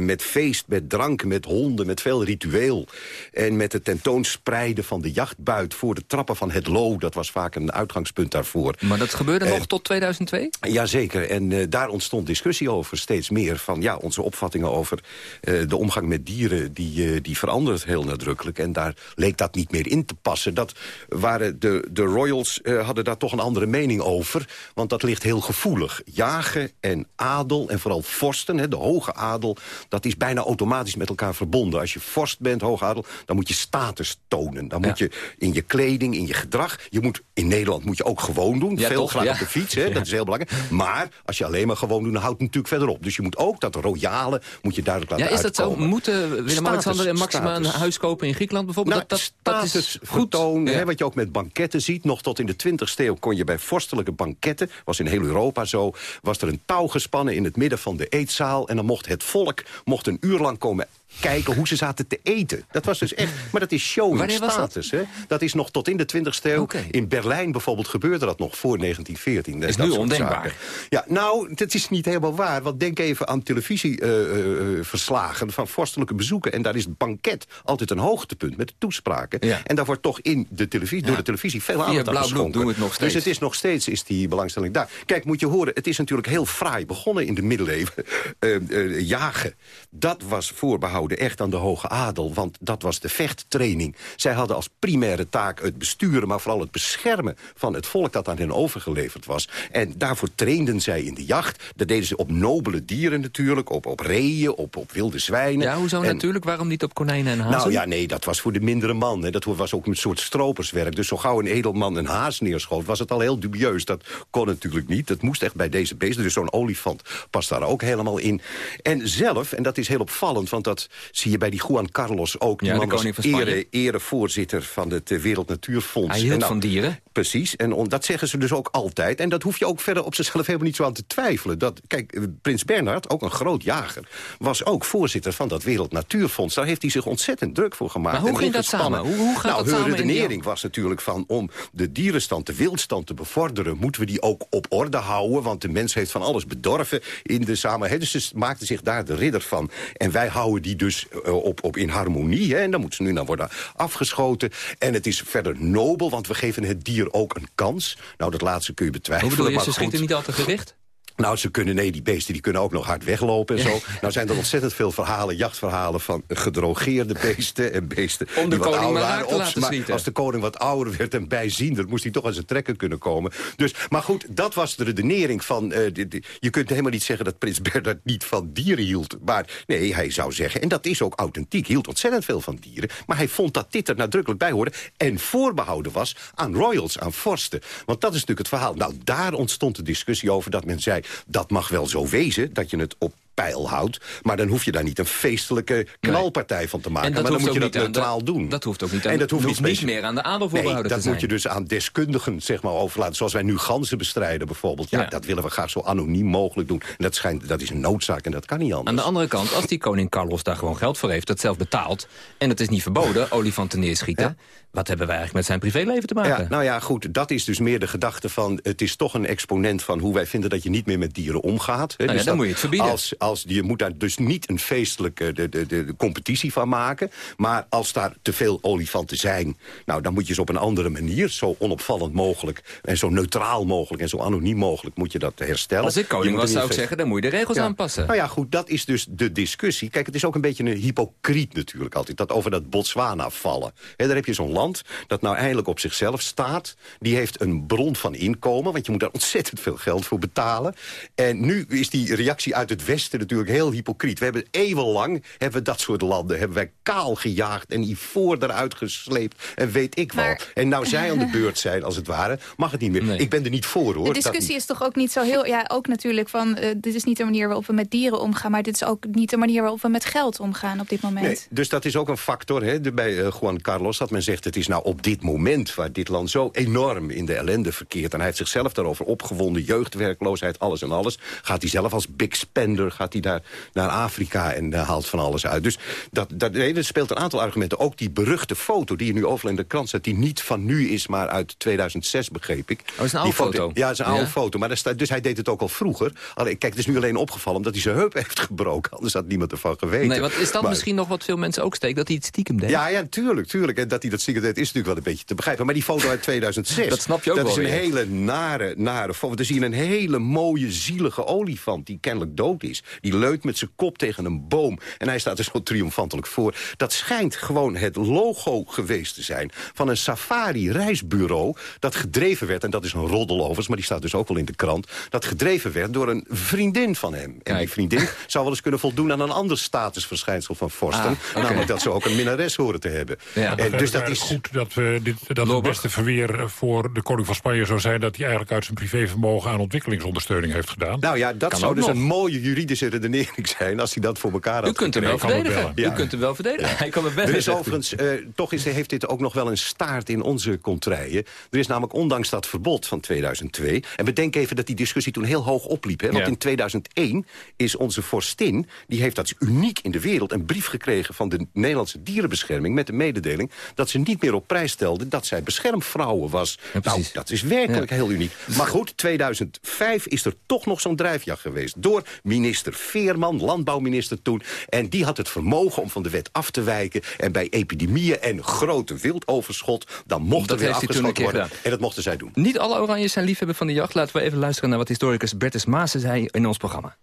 met feest, met drank, met honden, met veel ritueel. En met het tentoonspreiden van de jachtbuit voor de trappen van het Lo, dat was vaak een uitgangspunt daarvoor. Maar dat gebeurde nog tot 2002? Jazeker, en daar ontstond discussie over steeds meer. Van ja, onze opvattingen over de omgang met dieren... Die, die verandert heel nadrukkelijk. En daar leek dat niet meer in te passen. Dat waren de, de royals eh, hadden daar toch een andere mening over. Want dat ligt heel gevoelig. Jagen en adel, en vooral vorsten, hè, de hoge adel... dat is bijna automatisch met elkaar verbonden. Als je vorst bent, hoge adel, dan moet je status tonen. Dan moet je in je kleding, in je gedrag... Je moet, in Nederland moet je ook gewoon doen. Ja, Veel toch? Ja. op de fiets, hè, dat is heel belangrijk. Maar als je alleen maar gewoon doet, dan houdt het natuurlijk verderop. Dus je moet ook dat royale moet je duidelijk Ja, laten is dat zo? uitkomen. Moeten Willem-Alexander en Maxima een huis kopen in Griekenland bijvoorbeeld? Nou, dat, dat, dat is goed. vertoon, Ja. hè, wat je ook met banketten ziet. Nog tot in de 20e eeuw kon je bij vorstelijke banketten... was in heel Europa zo, was er een touw gespannen in het midden van de eetzaal... en dan mocht het volk mocht een uur lang komen kijken hoe ze zaten te eten. Dat was dus echt, maar dat is show Wanneer was dat? status. Hè? Dat is nog tot in de 20e eeuw. In Berlijn bijvoorbeeld gebeurde dat nog voor 1914. Is Dat nu soort ondenkbaar. zaken. Ja, nou, dat is niet helemaal waar. Want denk even aan televisieverslagen van vorstelijke bezoeken. En daar is het banket altijd een hoogtepunt met de toespraken. En daar wordt toch in de televisie, door de televisie veel aandacht aan geschonken. doen we het nog steeds. Dus het is nog steeds is die belangstelling daar. Kijk, moet je horen, het is natuurlijk heel fraai begonnen in de middeleeuwen. Eh, eh, jagen, dat was voorbehouden echt aan de hoge adel. Want dat was de vechttraining. Zij hadden als primaire taak het besturen... maar vooral het beschermen van het volk dat aan hen overgeleverd was. En daarvoor trainden zij in de jacht. Dat deden ze op nobele dieren natuurlijk. Op, op reeën, op, op wilde zwijnen. Ja, hoezo En- natuurlijk? Waarom niet op konijnen en hazen? nou ja, nee, dat was voor de mindere man. Hè. Dat was ook een soort stroperswerk. Dus zo gauw een edelman een haas neerschoot, was het al heel dubieus. Dat kon natuurlijk niet. Dat moest echt bij deze beesten. Dus zo'n olifant past daar ook helemaal in. En zelf, en dat is heel opvallend... want dat zie je bij die Juan Carlos ook. Die Ja, de man was koning van Spanje. ere, erevoorzitter van het eh, Wereld Natuurfonds. Hij hield En nou, van dieren. Precies, en on- dat zeggen ze dus ook altijd. En dat hoef je ook verder op zichzelf helemaal niet zo aan te twijfelen. Dat, kijk, eh, Prins Bernhard, ook een groot jager... was ook voorzitter van dat Wereld Natuurfonds. Daar heeft hij zich ontzettend druk voor gemaakt. Maar hoe ging dat samen? Hoe- hoe gaat nou, dat hun samen redenering was natuurlijk van... om de dierenstand, de wildstand te bevorderen... moeten we die ook op orde houden. Want de mens heeft van alles bedorven in de samenleving. Dus ze maakten zich daar de ridder van. En wij houden die dus eh, op, op in harmonie. Hè? En dan moeten ze nu naar worden afgeschoten. En het is verder nobel, want we geven het dier ook een kans. Nou, dat laatste kun je betwijfelen. Hoe bedoel je, maar ze goed. schieten niet altijd gericht? Nou, ze kunnen, nee, die beesten die kunnen ook nog hard weglopen en zo. Nou zijn er ontzettend veel verhalen, jachtverhalen van gedrogeerde beesten en beesten Om de die wat koning ouder waren. te laten maar. Als de koning wat ouder werd en bijziender, moest hij toch aan zijn trekken kunnen komen. Dus, maar goed, dat was de redenering van... eh, je kunt helemaal niet zeggen dat prins Bernhard niet van dieren hield. Maar nee, hij zou zeggen, en dat is ook authentiek, hield ontzettend veel van dieren. Maar hij vond dat dit er nadrukkelijk bij hoorde en voorbehouden was aan royals, aan vorsten. Want dat is natuurlijk het verhaal. Nou, daar ontstond de discussie over dat men zei... dat mag wel zo wezen, dat je het op peil houdt. Maar dan hoef je daar niet een feestelijke knalpartij van te maken. En dat maar dan moet je dat de- neutraal doen. Dat hoeft ook niet aan- En dat hoeft niet, niet meer aan de adel Nee, voorbehouden dat te moet je dus aan deskundigen zeg maar, overlaten. Zoals wij nu ganzen bestrijden bijvoorbeeld. Ja, dat willen we graag zo anoniem mogelijk doen. En dat, schijnt, dat is een noodzaak en dat kan niet anders. Aan de andere kant, als die koning Carlos daar gewoon geld voor heeft... dat zelf betaalt, en het is niet verboden, olifanten neerschieten... wat hebben wij eigenlijk met zijn privéleven te maken? Ja, nou ja, goed, dat is dus meer de gedachte van... het is toch een exponent van hoe wij vinden dat je niet meer met dieren omgaat. hè. Nou Dus dan dat moet je het verbieden. Als, als, je moet daar dus niet een feestelijke de, de, de, de competitie van maken. Maar als daar te veel olifanten zijn... nou, dan moet je ze op een andere manier, zo onopvallend mogelijk... en zo neutraal mogelijk en zo anoniem mogelijk moet je dat herstellen. Als ik koning was, zou ik zeggen... dan moet je de regels Ja. aanpassen. Nou ja, goed, dat is dus de discussie. Kijk, het is ook een beetje een hypocriet natuurlijk altijd. Dat over dat Botswana vallen. Daar heb je zo'n land dat nou eindelijk op zichzelf staat. Die heeft een bron van inkomen, want je moet daar ontzettend veel geld voor betalen. En nu is die reactie uit het Westen natuurlijk heel hypocriet. We hebben eeuwenlang, hebben we dat soort landen, hebben wij kaal gejaagd en ivoor eruit gesleept. En weet ik wel. En nou zij aan de beurt zijn, als het ware, mag het niet meer. Ik ben er niet voor, hoor. De discussie is toch ook niet zo heel... Ja, ook natuurlijk van... eh, dit is niet de manier waarop we met dieren omgaan... maar dit is ook niet de manier waarop we met geld omgaan op dit moment. Nee, dus dat is ook een factor hè, de- bij eh, Juan Carlos... dat men zegt, het is nou op dit moment... waar dit land zo enorm in de ellende verkeert... en hij heeft zichzelf daarover opgewonden... jeugdwerkloosheid, alles en alles... gaat hij zelf als big spender gaat hij daar naar Afrika... en eh, haalt van alles uit. Dus dat, dat, nee, speelt een aantal argumenten. Ook die beruchte foto die je nu overal in de krant zet... die niet van nu is, maar uit 2006, begreep ik. Oh, is een oude foto? Ja, is een oude Ja. foto. Maar staat, dus hij deed het ook al vroeger. Alleen, kijk, het is nu alleen opgevallen omdat hij zijn heup heeft gebroken. Anders had niemand ervan geweten. Nee, want is dat Maar- misschien nog wat veel mensen ook steekt... dat hij het stiekem deed? ja, ja, tuurlijk, tuurlijk. En dat hij dat stiekem deed is natuurlijk wel een beetje te begrijpen. Maar die foto uit 2006... Dat snap je ook dat wel is een weer. hele nare, nare foto. Dan zie je een hele mooie, zielige olifant... die kennelijk dood is. Die leunt met zijn kop tegen een boom. En hij staat er zo triomfantelijk voor. Dat schijnt gewoon het logo geweest te zijn... van een safari-reisbureau dat gedreven werd... en dat is een roddel overigens, maar die staat dus ook wel in de krant... dat gedreven werd door een vriendin van hem. En die vriendin zou wel eens kunnen voldoen aan een ander statusverschijnsel van vorsten. Ah. Namelijk dat ze ook een minnares horen te hebben. En dus dat is goed dat, we dit, dat het beste verweer voor de koning van Spanje zou zijn... dat hij eigenlijk uit zijn privévermogen aan ontwikkelingsondersteuning heeft gedaan. Nou ja, dat Kan zou dus nog. een mooie juridische redenering zijn... als hij dat voor elkaar had U kunt hem wel verdedigen. U kunt hem wel verdedigen. Hij kan het best. Er is overigens, eh, toch is, heeft dit ook nog wel een staart in onze contraien. Er is namelijk ondanks dat verbod van 2002... en bedenk even dat die discussie toen heel hoog opliep. Hè, want Ja. in 2001 is onze vorstin, die heeft, dat is uniek in de wereld... een brief gekregen van de Nederlandse dierenbescherming... met de mededeling dat ze niet meer op prijs stelde... dat zij beschermvrouwen was. nou, dat is werkelijk heel uniek. Maar goed, 2005 is er toch nog zo'n drijfjacht geweest... door minister Veerman, landbouwminister toen. En die had het vermogen om van de wet af te wijken. En bij epidemieën en grote wildoverschot... dan mocht Dat er weer afgeschoten keer worden. gedaan. En dat mochten zij doen. Niet alle Oranjes zijn liefhebber van de jacht. Laten we even luisteren naar wat historicus Bertus Maassen zei in ons programma.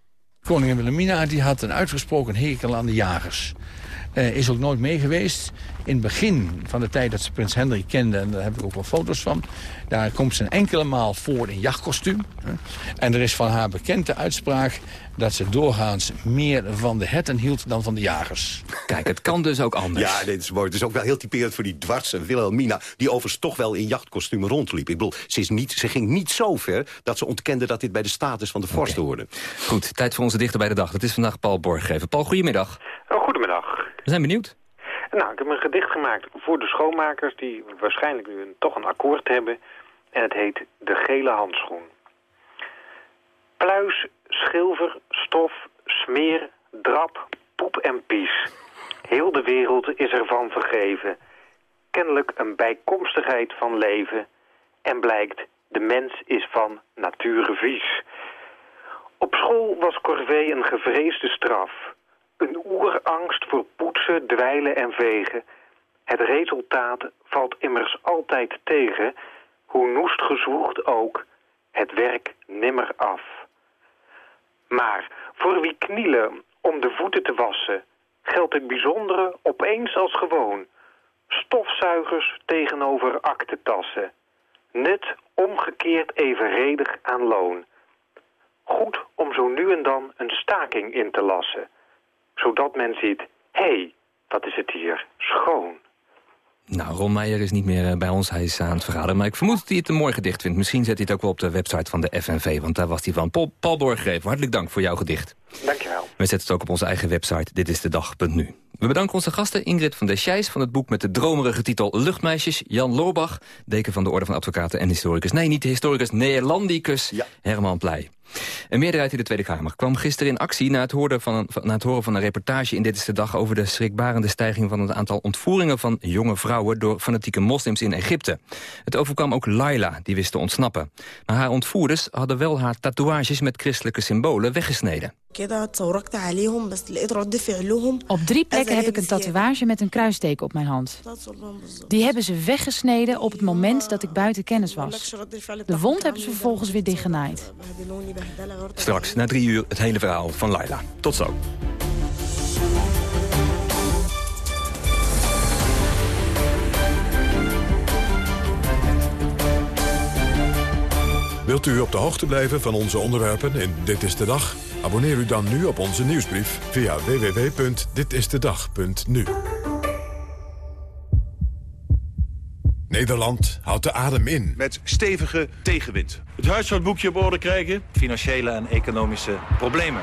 Koningin Wilhelmina die had een uitgesproken hekel aan de jagers. Eh, is ook nooit mee geweest. In het begin van de tijd dat ze prins Hendrik kende... en daar heb ik ook wel foto's van... daar komt ze een enkele maal voor in jachtkostuum. hè. En er is van haar bekende uitspraak... dat ze doorgaans meer van de herten hield dan van de jagers. Kijk, het kan dus ook anders. Ja, dit is mooi. Het is ook wel heel typerend voor die dwarse Wilhelmina... die overigens toch wel in jachtkostuum rondliep. Ik bedoel, ze, is niet, ze ging niet zo ver dat ze ontkende... dat dit bij de status van de vorst hoorde. Goed, tijd voor onze dichter bij de dag. Dat is vandaag Paul Borggever. Paul, goedemiddag. Oh, goedemiddag. We zijn benieuwd. Nou, ik heb een gedicht gemaakt voor de schoonmakers... die waarschijnlijk nu een, toch een akkoord hebben. En het heet De Gele Handschoen. Pluis, schilver, stof, smeer, drap, poep en pies. Heel de wereld is ervan vergeven. Kennelijk een bijkomstigheid van leven. En blijkt, de mens is van nature vies. Op school was corvée een gevreesde straf. Een oerangst voor poetsen, dweilen en vegen. Het resultaat valt immers altijd tegen. Hoe noest gezwoegd ook, het werk nimmer af. Maar voor wie knielen om de voeten te wassen... geldt het bijzondere opeens als gewoon. Stofzuigers tegenover aktentassen. Net omgekeerd evenredig aan loon. Goed om zo nu en dan een staking in te lassen. Zodat men ziet, hé, hey, wat is het hier schoon. Nou, Ron Meijer is niet meer eh, bij ons, hij is aan het vergaderen. Maar ik vermoed dat hij het een mooi gedicht vindt. Misschien zet hij het ook wel op de website van de FNV, want daar was hij van. Paul, Paul doorgegeven, hartelijk dank voor jouw gedicht. Dankjewel. We zetten het ook op onze eigen website, dit is de dag.nu. We bedanken onze gasten Ingrid van der Scheijs van het boek met de dromerige titel Luchtmeisjes. Jan Loorbach, deken van de Orde van Advocaten en historicus. Nee, niet de historicus, Neerlandicus Herman Pleij. Een meerderheid in de Tweede Kamer kwam gisteren in actie... Na het, horen van een, na het horen van een reportage in Dit is de Dag... over de schrikbarende stijging van het aantal ontvoeringen van jonge vrouwen... door fanatieke moslims in Egypte. Het overkwam ook Laila, die wist te ontsnappen. Maar haar ontvoerders hadden wel haar tatoeages met christelijke symbolen weggesneden. Op drie plekken heb ik een tatoeage met een kruisteken op mijn hand. Die hebben ze weggesneden op het moment dat ik buiten kennis was. De wond hebben ze vervolgens weer dichtgenaaid. Straks, na drie uur, het hele verhaal van Laila. Tot zo. Wilt u op de hoogte blijven van onze onderwerpen in Dit is de Dag? Abonneer u dan nu op onze nieuwsbrief via www.ditistedag.nu. Nederland houdt de adem in. Met stevige tegenwind. Het huishoudboekje op orde krijgen. Financiële en economische problemen.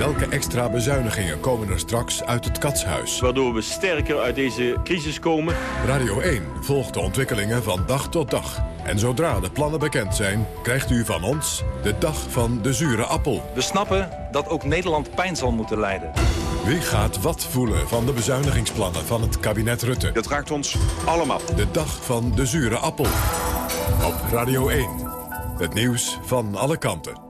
Welke extra bezuinigingen komen er straks uit het katshuis? Waardoor we sterker uit deze crisis komen. Radio 1 volgt de ontwikkelingen van dag tot dag. En zodra de plannen bekend zijn, krijgt u van ons de dag van de zure appel. We snappen dat ook Nederland pijn zal moeten lijden. Wie gaat wat voelen van de bezuinigingsplannen van het kabinet Rutte? Dat raakt ons allemaal. De dag van de zure appel. Op Radio 1. Het nieuws van alle kanten.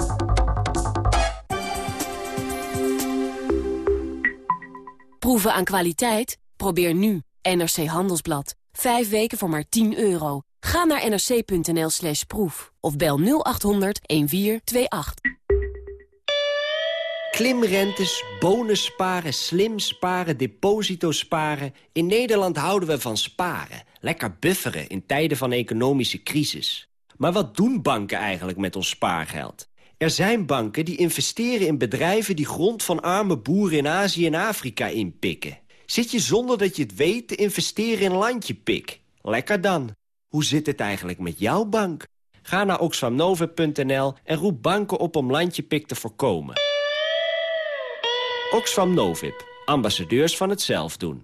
Proeven aan kwaliteit? Probeer nu NRC Handelsblad. Vijf weken voor maar 10 euro. Ga naar nrc.nl slash proef of bel 0800 1428. Klimrentes, bonus sparen, slim sparen, deposito sparen. In Nederland houden we van sparen. Lekker bufferen in tijden van economische crisis. Maar wat doen banken eigenlijk met ons spaargeld? Er zijn banken die investeren in bedrijven die grond van arme boeren in Azië en Afrika inpikken. Zit je zonder dat je het weet te investeren in landjepik? Lekker dan. Hoe zit het eigenlijk met jouw bank? Ga naar oxfamnova.nl en roep banken op om landjepik te voorkomen. Oxfam Novib, ambassadeurs van het zelfdoen.